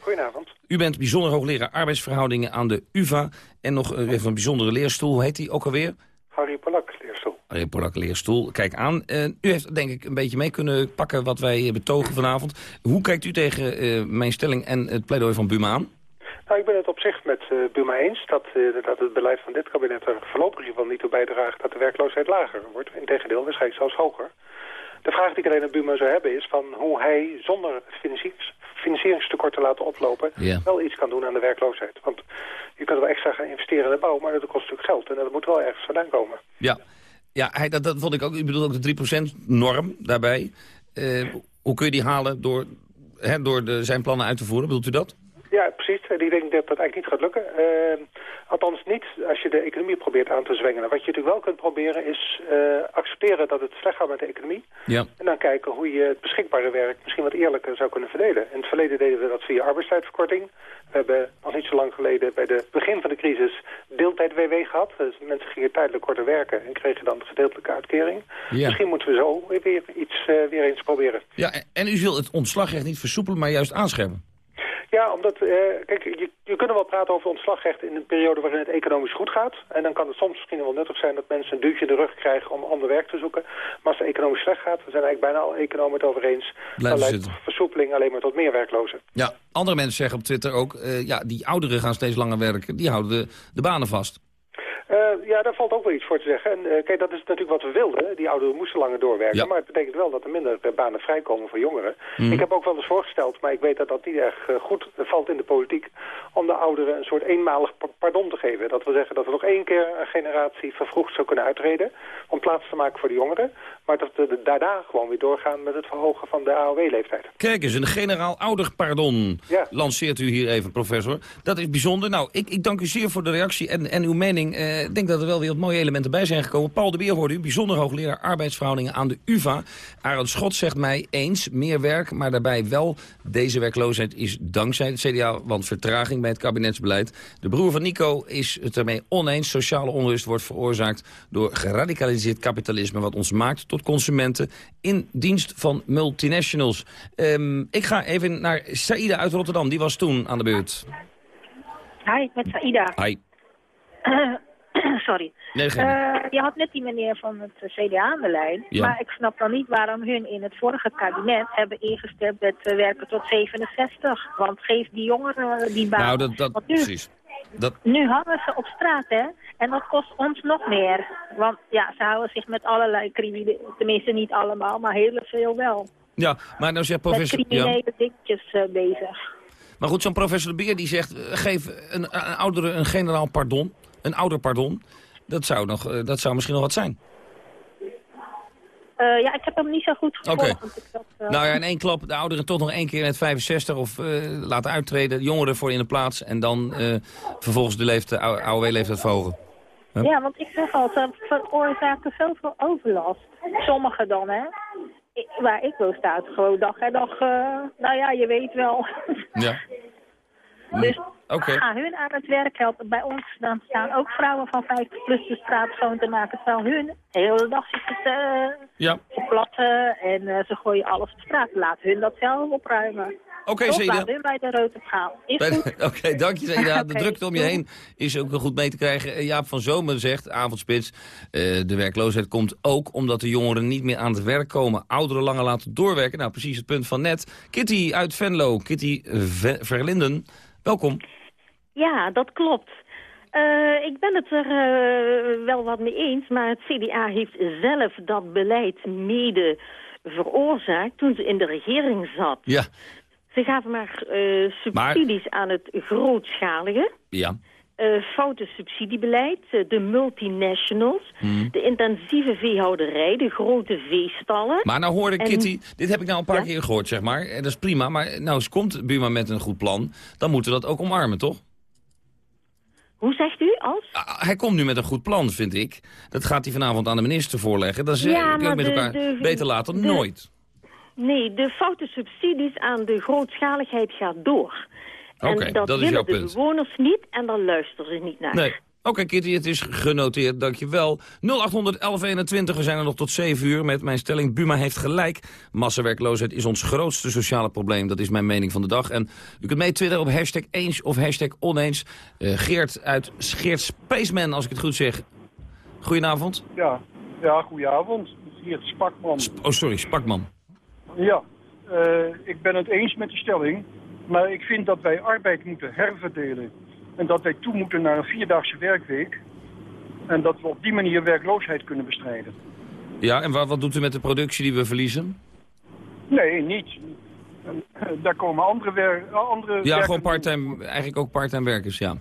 Goedenavond. U bent bijzonder hoogleraar arbeidsverhoudingen aan de UvA. En nog eh, even een bijzondere leerstoel. Hoe heet die ook alweer? Harry Polak leerstoel. Harry Polak leerstoel, kijk aan. Uh, u heeft denk ik een beetje mee kunnen pakken wat wij betogen vanavond. Hoe kijkt u tegen uh, mijn stelling en het pleidooi van Buma aan? Nou, ik ben het op zich met uh, Buma eens dat, dat het beleid van dit kabinet er voorlopig in ieder geval niet toe bijdraagt dat de werkloosheid lager wordt. Integendeel, waarschijnlijk zelfs hoger. De vraag die ik alleen aan Buma zou hebben is van hoe hij zonder het financieringstekort te laten oplopen... wel iets kan doen aan de werkloosheid. Want je kunt wel extra gaan investeren in de bouw, maar dat kost natuurlijk geld. En dat moet wel ergens vandaan komen. Ja, ja hij, dat, dat vond ik ook. Ik bedoel ook de 3%-norm daarbij. Uh, hoe kun je die halen door, hè, door de, zijn plannen uit te voeren? Bedoelt u dat? Ja, precies. Die denk dat dat eigenlijk niet gaat lukken. Uh, althans niet als je de economie probeert aan te zwengelen. Wat je natuurlijk wel kunt proberen is uh, accepteren dat het slecht gaat met de economie. Ja. En dan kijken hoe je het beschikbare werk misschien wat eerlijker zou kunnen verdelen. In het verleden deden we dat via arbeidstijdverkorting. We hebben nog niet zo lang geleden bij de begin van de crisis deeltijd-WW gehad. Dus mensen gingen tijdelijk korter werken en kregen dan de gedeeltelijke uitkering. Ja. Misschien moeten we zo weer iets uh, weer eens proberen. Ja, en u wil het ontslagrecht niet versoepelen, maar juist aanscherpen. Ja, omdat, uh, kijk, je, je kunt wel praten over ontslagrecht in een periode waarin het economisch goed gaat. En dan kan het soms misschien wel nuttig zijn dat mensen een duwtje in de rug krijgen om ander werk te zoeken. Maar als het economisch slecht gaat, dan zijn eigenlijk bijna alle economen het over eens. Dan leidt versoepeling alleen maar tot meer werklozen. Ja, andere mensen zeggen op Twitter ook, uh, ja, die ouderen gaan steeds langer werken. Die houden de, de banen vast. Uh, ja, daar valt ook wel iets voor te zeggen. En uh, kijk, dat is natuurlijk wat we wilden. Die ouderen moesten langer doorwerken. Ja. Maar het betekent wel dat er minder uh, banen vrijkomen voor jongeren. Mhm. Ik heb ook wel eens voorgesteld, maar ik weet dat dat niet erg goed valt in de politiek... om de ouderen een soort eenmalig pa pardon te geven. Dat wil zeggen dat we nog één keer een generatie vervroegd zou kunnen uitreden... om plaats te maken voor de jongeren. Maar dat we daarna gewoon weer doorgaan met het verhogen van de AOW-leeftijd. Kijk eens, een generaal ouderpardon ja. lanceert u hier even, professor. Dat is bijzonder. Nou, ik, ik dank u zeer voor de reactie en, en uw mening. Ik denk dat er wel weer wat mooie elementen bij zijn gekomen. Paul de Beer hoorde u, bijzonder hoogleraar arbeidsverhoudingen aan de UvA. Arend Schot zegt mij eens, meer werk, maar daarbij wel deze werkloosheid is dankzij het CDA, want vertraging bij het kabinetsbeleid. De broer van Nico is het ermee oneens. Sociale onrust wordt veroorzaakt door geradicaliseerd kapitalisme, wat ons maakt tot consumenten in dienst van multinationals. Um, ik ga even naar Saïda uit Rotterdam, die was toen aan de beurt. Hi, met Saïda. Hi. *clears throat* sorry. Nee, uh, je had net die meneer van het CDA aan de lijn. Ja. Maar ik snap dan niet waarom hun in het vorige kabinet hebben ingestemd met uh, werken tot 67. Want geef die jongeren die baan. Nou, dat, dat nu, precies. Dat, nu hangen ze op straat, hè. En dat kost ons nog meer. Want ja, ze houden zich met allerlei criminelen, tenminste niet allemaal, maar heel veel wel. ja, maar nou zegt Met professor... Ja. criminele dingetjes uh, bezig. Maar goed, zo'n professor de Beer die zegt... eh, geef een, een oudere een generaal pardon, een ouder pardon. Dat zou, nog, eh, dat zou misschien nog wat zijn. Uh, ja, ik heb hem niet zo goed Oké. gevolgd. want ik zat, uh, Nou ja, in één klap de ouderen toch nog één keer met 65 of eh, laten uittreden. Jongeren voor in de plaats en dan eh, vervolgens de leeftijd, AOW-leeftijd verhogen. Huh? Ja, want ik zeg al, ze veroorzaken zoveel overlast. Sommigen dan, hè. Ik, waar ik wil staat gewoon dag en dag, uh, nou ja, je weet wel. Ja. *laughs* dus Oké. ga hun aan het werk helpen. Bij ons dan staan ook vrouwen van 50 plus de straat schoon te maken. Terwijl hun de hele dag zitten te, Ja. te platten en uh, ze gooien alles op straat. Laat hun dat zelf opruimen. Oké, Zeda. laat hun bij de rood op gaan. De- *laughs* Oké, dank je. Zeda. De drukte om je heen is ook wel goed mee te krijgen. Eh, Jaap van Zomer zegt, avondspits, eh, de werkloosheid komt ook omdat de jongeren niet meer aan het werk komen. Ouderen langer laten doorwerken. Nou, precies het punt van net. Kitty uit Venlo, Kitty Ve- Verlinden, welkom. Ja, dat klopt. Uh, ik ben het er uh, wel wat mee eens, maar het CDA heeft zelf dat beleid mede veroorzaakt toen ze in de regering zat. Ja, Ze gaven maar uh, subsidies aan het grootschalige. ja. Uh, foute subsidiebeleid, uh, de multinationals, Hmm. de intensieve veehouderij, de grote veestallen. Maar nou hoorde En- Kitty, dit heb ik nou een paar Ja? keer gehoord, zeg maar. En dat is prima, maar nou eens komt Buma met een goed plan. Dan moeten we dat ook omarmen, toch? Hoe zegt u als? Ah, Hij komt nu met een goed plan, vind ik. Dat gaat hij vanavond aan de minister voorleggen. Dan Ja, kunnen we maar met de- elkaar de- beter later nooit. Nee, de foute subsidies aan de grootschaligheid gaat door. Oké, en dat, dat is willen jouw de punt. bewoners niet en daar luisteren ze niet naar. Nee. Oké, Kitty, het is genoteerd, dankjewel. 0800 1121, we zijn er nog tot 7 uur met mijn stelling. Buma heeft gelijk. Massawerkloosheid is ons grootste sociale probleem. Dat is mijn mening van de dag. En u kunt mee twitteren op hashtag eens of hashtag oneens. Eh, Geert uit Geert Spaceman, als ik het goed zeg. Goedenavond. Ja, ja goedenavond. Hier is Spakman. oh, sorry, Spakman. Ja, eh, ik ben het eens met de stelling. Maar ik vind dat wij arbeid moeten herverdelen. En dat wij toe moeten naar een vierdaagse werkweek. En dat we op die manier werkloosheid kunnen bestrijden. Ja, en wat, wat doet u met de productie die we verliezen? Nee, niet. Eh, Daar komen andere, wer andere Ja, gewoon part-time, eigenlijk ook part-time werkers, ja.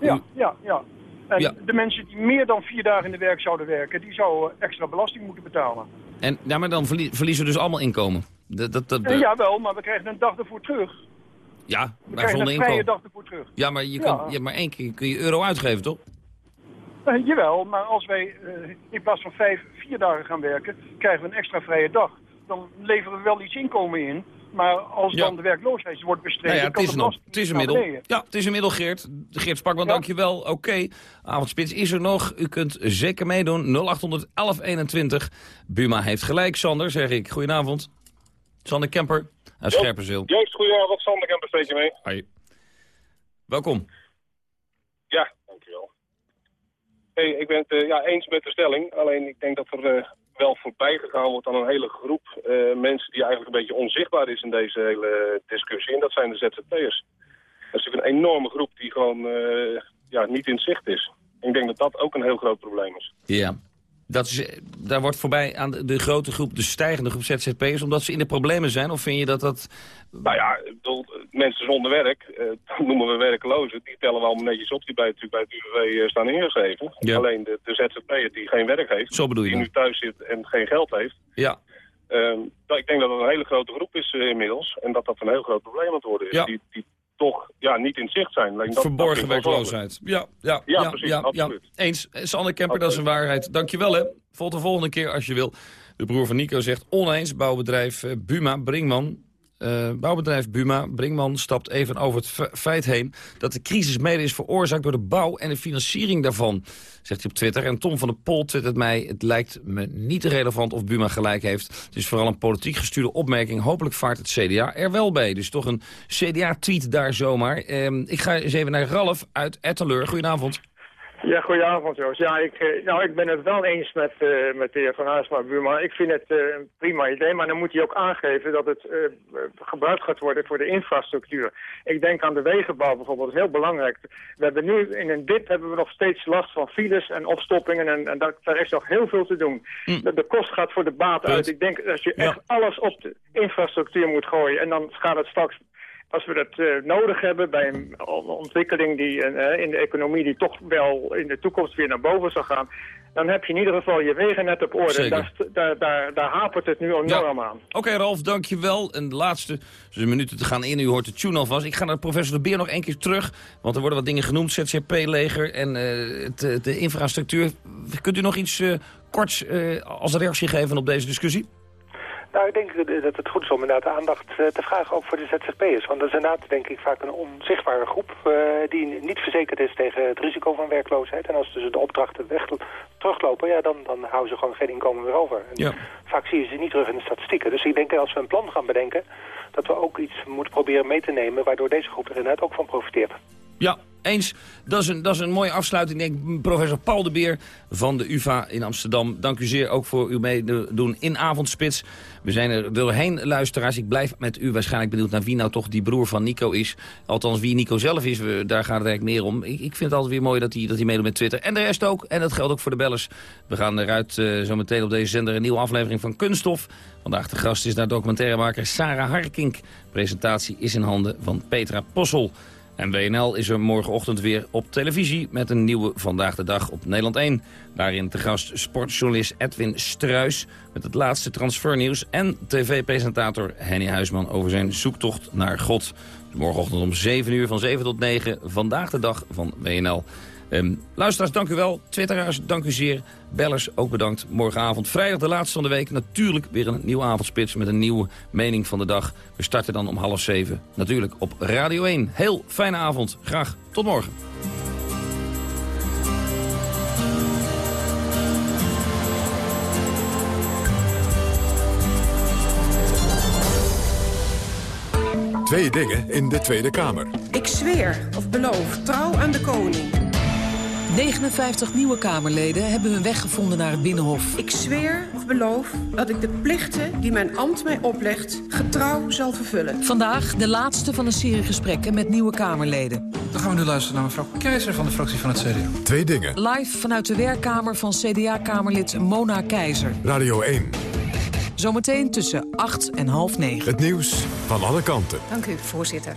Ja, ja, ja. En Ja. de mensen die meer dan vier dagen in de werk zouden werken... die zouden extra belasting moeten betalen. En, ja, maar dan verlie- verliezen we dus allemaal inkomen. Dat, dat, dat, Eh, jawel, maar we krijgen een dag ervoor terug. Ja, maar zonder inkomen. dag ervoor terug. Ja, maar, je Ja. Kan, ja, maar één keer kun je euro uitgeven, toch? Eh, jawel, maar als wij eh, in plaats van vijf, vier dagen gaan werken... krijgen we een extra vrije dag. Dan leveren we wel iets inkomen in... Maar als Ja. dan de werkloosheid wordt bestreden... Nou ja, het is een, het is een middel. Ja, het is een middel, Geert. Geert Spakman, dankjewel. Oké, avondspits is er nog. U kunt zeker meedoen. 0800 1121. Buma heeft gelijk, Sander, zeg ik. Goedenavond. Sander Kemper uit Scherpenzeel. Joost, goedenavond. Sander spreek je mee. Hoi. Welkom. Ja, dankjewel. Hey, ik ben het eh, ja, eens met de stelling. Alleen ik denk dat er eh, wel voorbij gegaan wordt aan een hele groep eh, mensen die eigenlijk een beetje onzichtbaar is in deze hele discussie. En dat zijn de ZZP'ers. Dat is natuurlijk een enorme groep die gewoon ja, niet in zicht is. Ik denk dat dat ook een heel groot probleem is. Ja. Dat is, eh, daar wordt voorbij aan de, de grote groep, de stijgende groep ZZP'ers, omdat ze in de problemen zijn? Of vind je dat dat... Nou ja, ik bedoel, mensen zonder werk, eh, dat noemen we werklozen, die tellen we allemaal netjes op die bij, natuurlijk bij het UWV eh, staan ingeschreven. Ja. Alleen de, de ZZP'er die geen werk heeft, Zo bedoel je die dat. nu thuis zit en geen geld heeft, Ja. Ehm, dat, ik denk dat het een hele grote groep is inmiddels. En dat dat een heel groot probleem aan het worden is. Ja. Die, die toch ja, niet in zicht zijn. Alleen dat- Verborgen dat werkloosheid. Ja, ja, Ja, ja, precies, ja, absoluut. ja. Eens. Sander Kemper, dat is een waarheid. Dankjewel, hè. Vol de volgende keer als je wil. De broer van Nico zegt oneens. Bouwbedrijf eh, Buma, Brinkman. Eh, bouwbedrijf Buma, Brinkman stapt even over het fe- feit heen... dat de crisis mede is veroorzaakt door de bouw en de financiering daarvan. Zegt hij op Twitter. En Tom van der Pol twittert mij... het lijkt me niet relevant of Buma gelijk heeft. Het is vooral een politiek gestuurde opmerking. Hopelijk vaart het CDA er wel bij. Dus toch een CDA-tweet daar zomaar. Ehm, ik ga eens even naar Ralf uit Etteleur. Goedenavond. Ja, goedenavond Joost. Ja, ik, eh, nou, ik ben het wel eens met, eh, met de heer Van Haarsma Buma. Ik vind het eh, een prima idee, maar dan moet hij ook aangeven dat het gebruikt gaat worden voor de infrastructuur. Ik denk aan de wegenbouw bijvoorbeeld, dat is heel belangrijk. We hebben nu in een dip hebben we nog steeds last van files en opstoppingen en, en daar, daar is nog heel veel te doen. De, de kost gaat voor de baat uit. Ik denk dat je echt alles op de infrastructuur moet gooien en dan gaat het straks als we dat eh, nodig hebben bij een ontwikkeling die eh, in de economie die toch wel in de toekomst weer naar boven zal gaan, dan heb je in ieder geval je wegen net op orde. Daar, daar, daar, daar hapert het nu enorm aan. Oké, Ralf, dankjewel. En de laatste, dus een minuten te gaan in. U hoort de tune alvast. Ik ga naar professor De Beer nog één keer terug. Want er worden wat dingen genoemd. ZCP-leger en eh, het, de infrastructuur. Kunt u nog iets eh, korts eh, als reactie geven op deze discussie? Nou, ik denk dat het goed is om inderdaad aandacht eh, te vragen ook voor de ZZP'ers. Want dat is inderdaad denk ik vaak een onzichtbare groep eh, die niet verzekerd is tegen het risico van werkloosheid. En als dus de opdrachten weg, teruglopen, ja, dan, dan houden ze gewoon geen inkomen meer over. En Ja. Vaak zie je ze niet terug in de statistieken. Dus ik denk dat als we een plan gaan bedenken, dat we ook iets moeten proberen mee te nemen waardoor deze groep er inderdaad ook van profiteert. Ja, eens. Dat is, een, dat is een mooie afsluiting. Ik denk professor Paul de Beer van de UvA in Amsterdam. Dank u zeer ook voor uw meedoen in Avondspits. We zijn er doorheen, luisteraars. Ik blijf met u waarschijnlijk benieuwd naar wie nou toch die broer van Nico is. Althans, wie Nico zelf is, we, daar gaat het eigenlijk meer om. Ik, ik vind het altijd weer mooi dat hij, dat hij meedoet met Twitter. En de rest ook. En dat geldt ook voor de bellers. We gaan eruit uh, zo meteen op deze zender een nieuwe aflevering van Kunststof. Vandaag de gast is daar documentairemaker Sarah Harkink. Presentatie is in handen van Petra Possel. En WNL is er morgenochtend weer op televisie met een nieuwe Vandaag de Dag op Nederland 1. Daarin te gast sportjournalist Edwin Struis met het laatste transfernieuws... en tv-presentator Henny Huisman over zijn zoektocht naar God. Morgenochtend om 7 uur van 7 tot 9, Vandaag de Dag van WNL. Um, luisteraars, dank u wel. Twitteraars, dank u zeer. Bellers, ook bedankt. Morgenavond, vrijdag de laatste van de week. Natuurlijk weer een nieuwe avondspits met een nieuwe mening van de dag. We starten dan om half zeven. Natuurlijk op Radio 1. Heel fijne avond. Graag tot morgen. Twee dingen in de Tweede Kamer. Ik zweer of beloof trouw aan de koning. 59 nieuwe Kamerleden hebben hun weg gevonden naar het Binnenhof. Ik zweer of beloof dat ik de plichten die mijn ambt mij oplegt... getrouw zal vervullen. Vandaag de laatste van een serie gesprekken met nieuwe Kamerleden. Dan gaan we nu luisteren naar mevrouw Keizer van de fractie van het CDA. Twee dingen. Live vanuit de werkkamer van CDA-kamerlid Mona Keizer. Radio 1. Zometeen tussen 8 en half 9. Het nieuws van alle kanten. Dank u, voorzitter.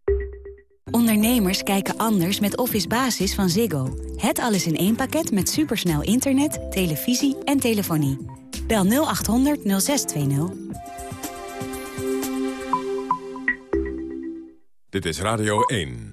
Ondernemers kijken anders met Office Basis van Ziggo. Het alles in één pakket met supersnel internet, televisie en telefonie. Bel 0800 0620. Dit is Radio 1.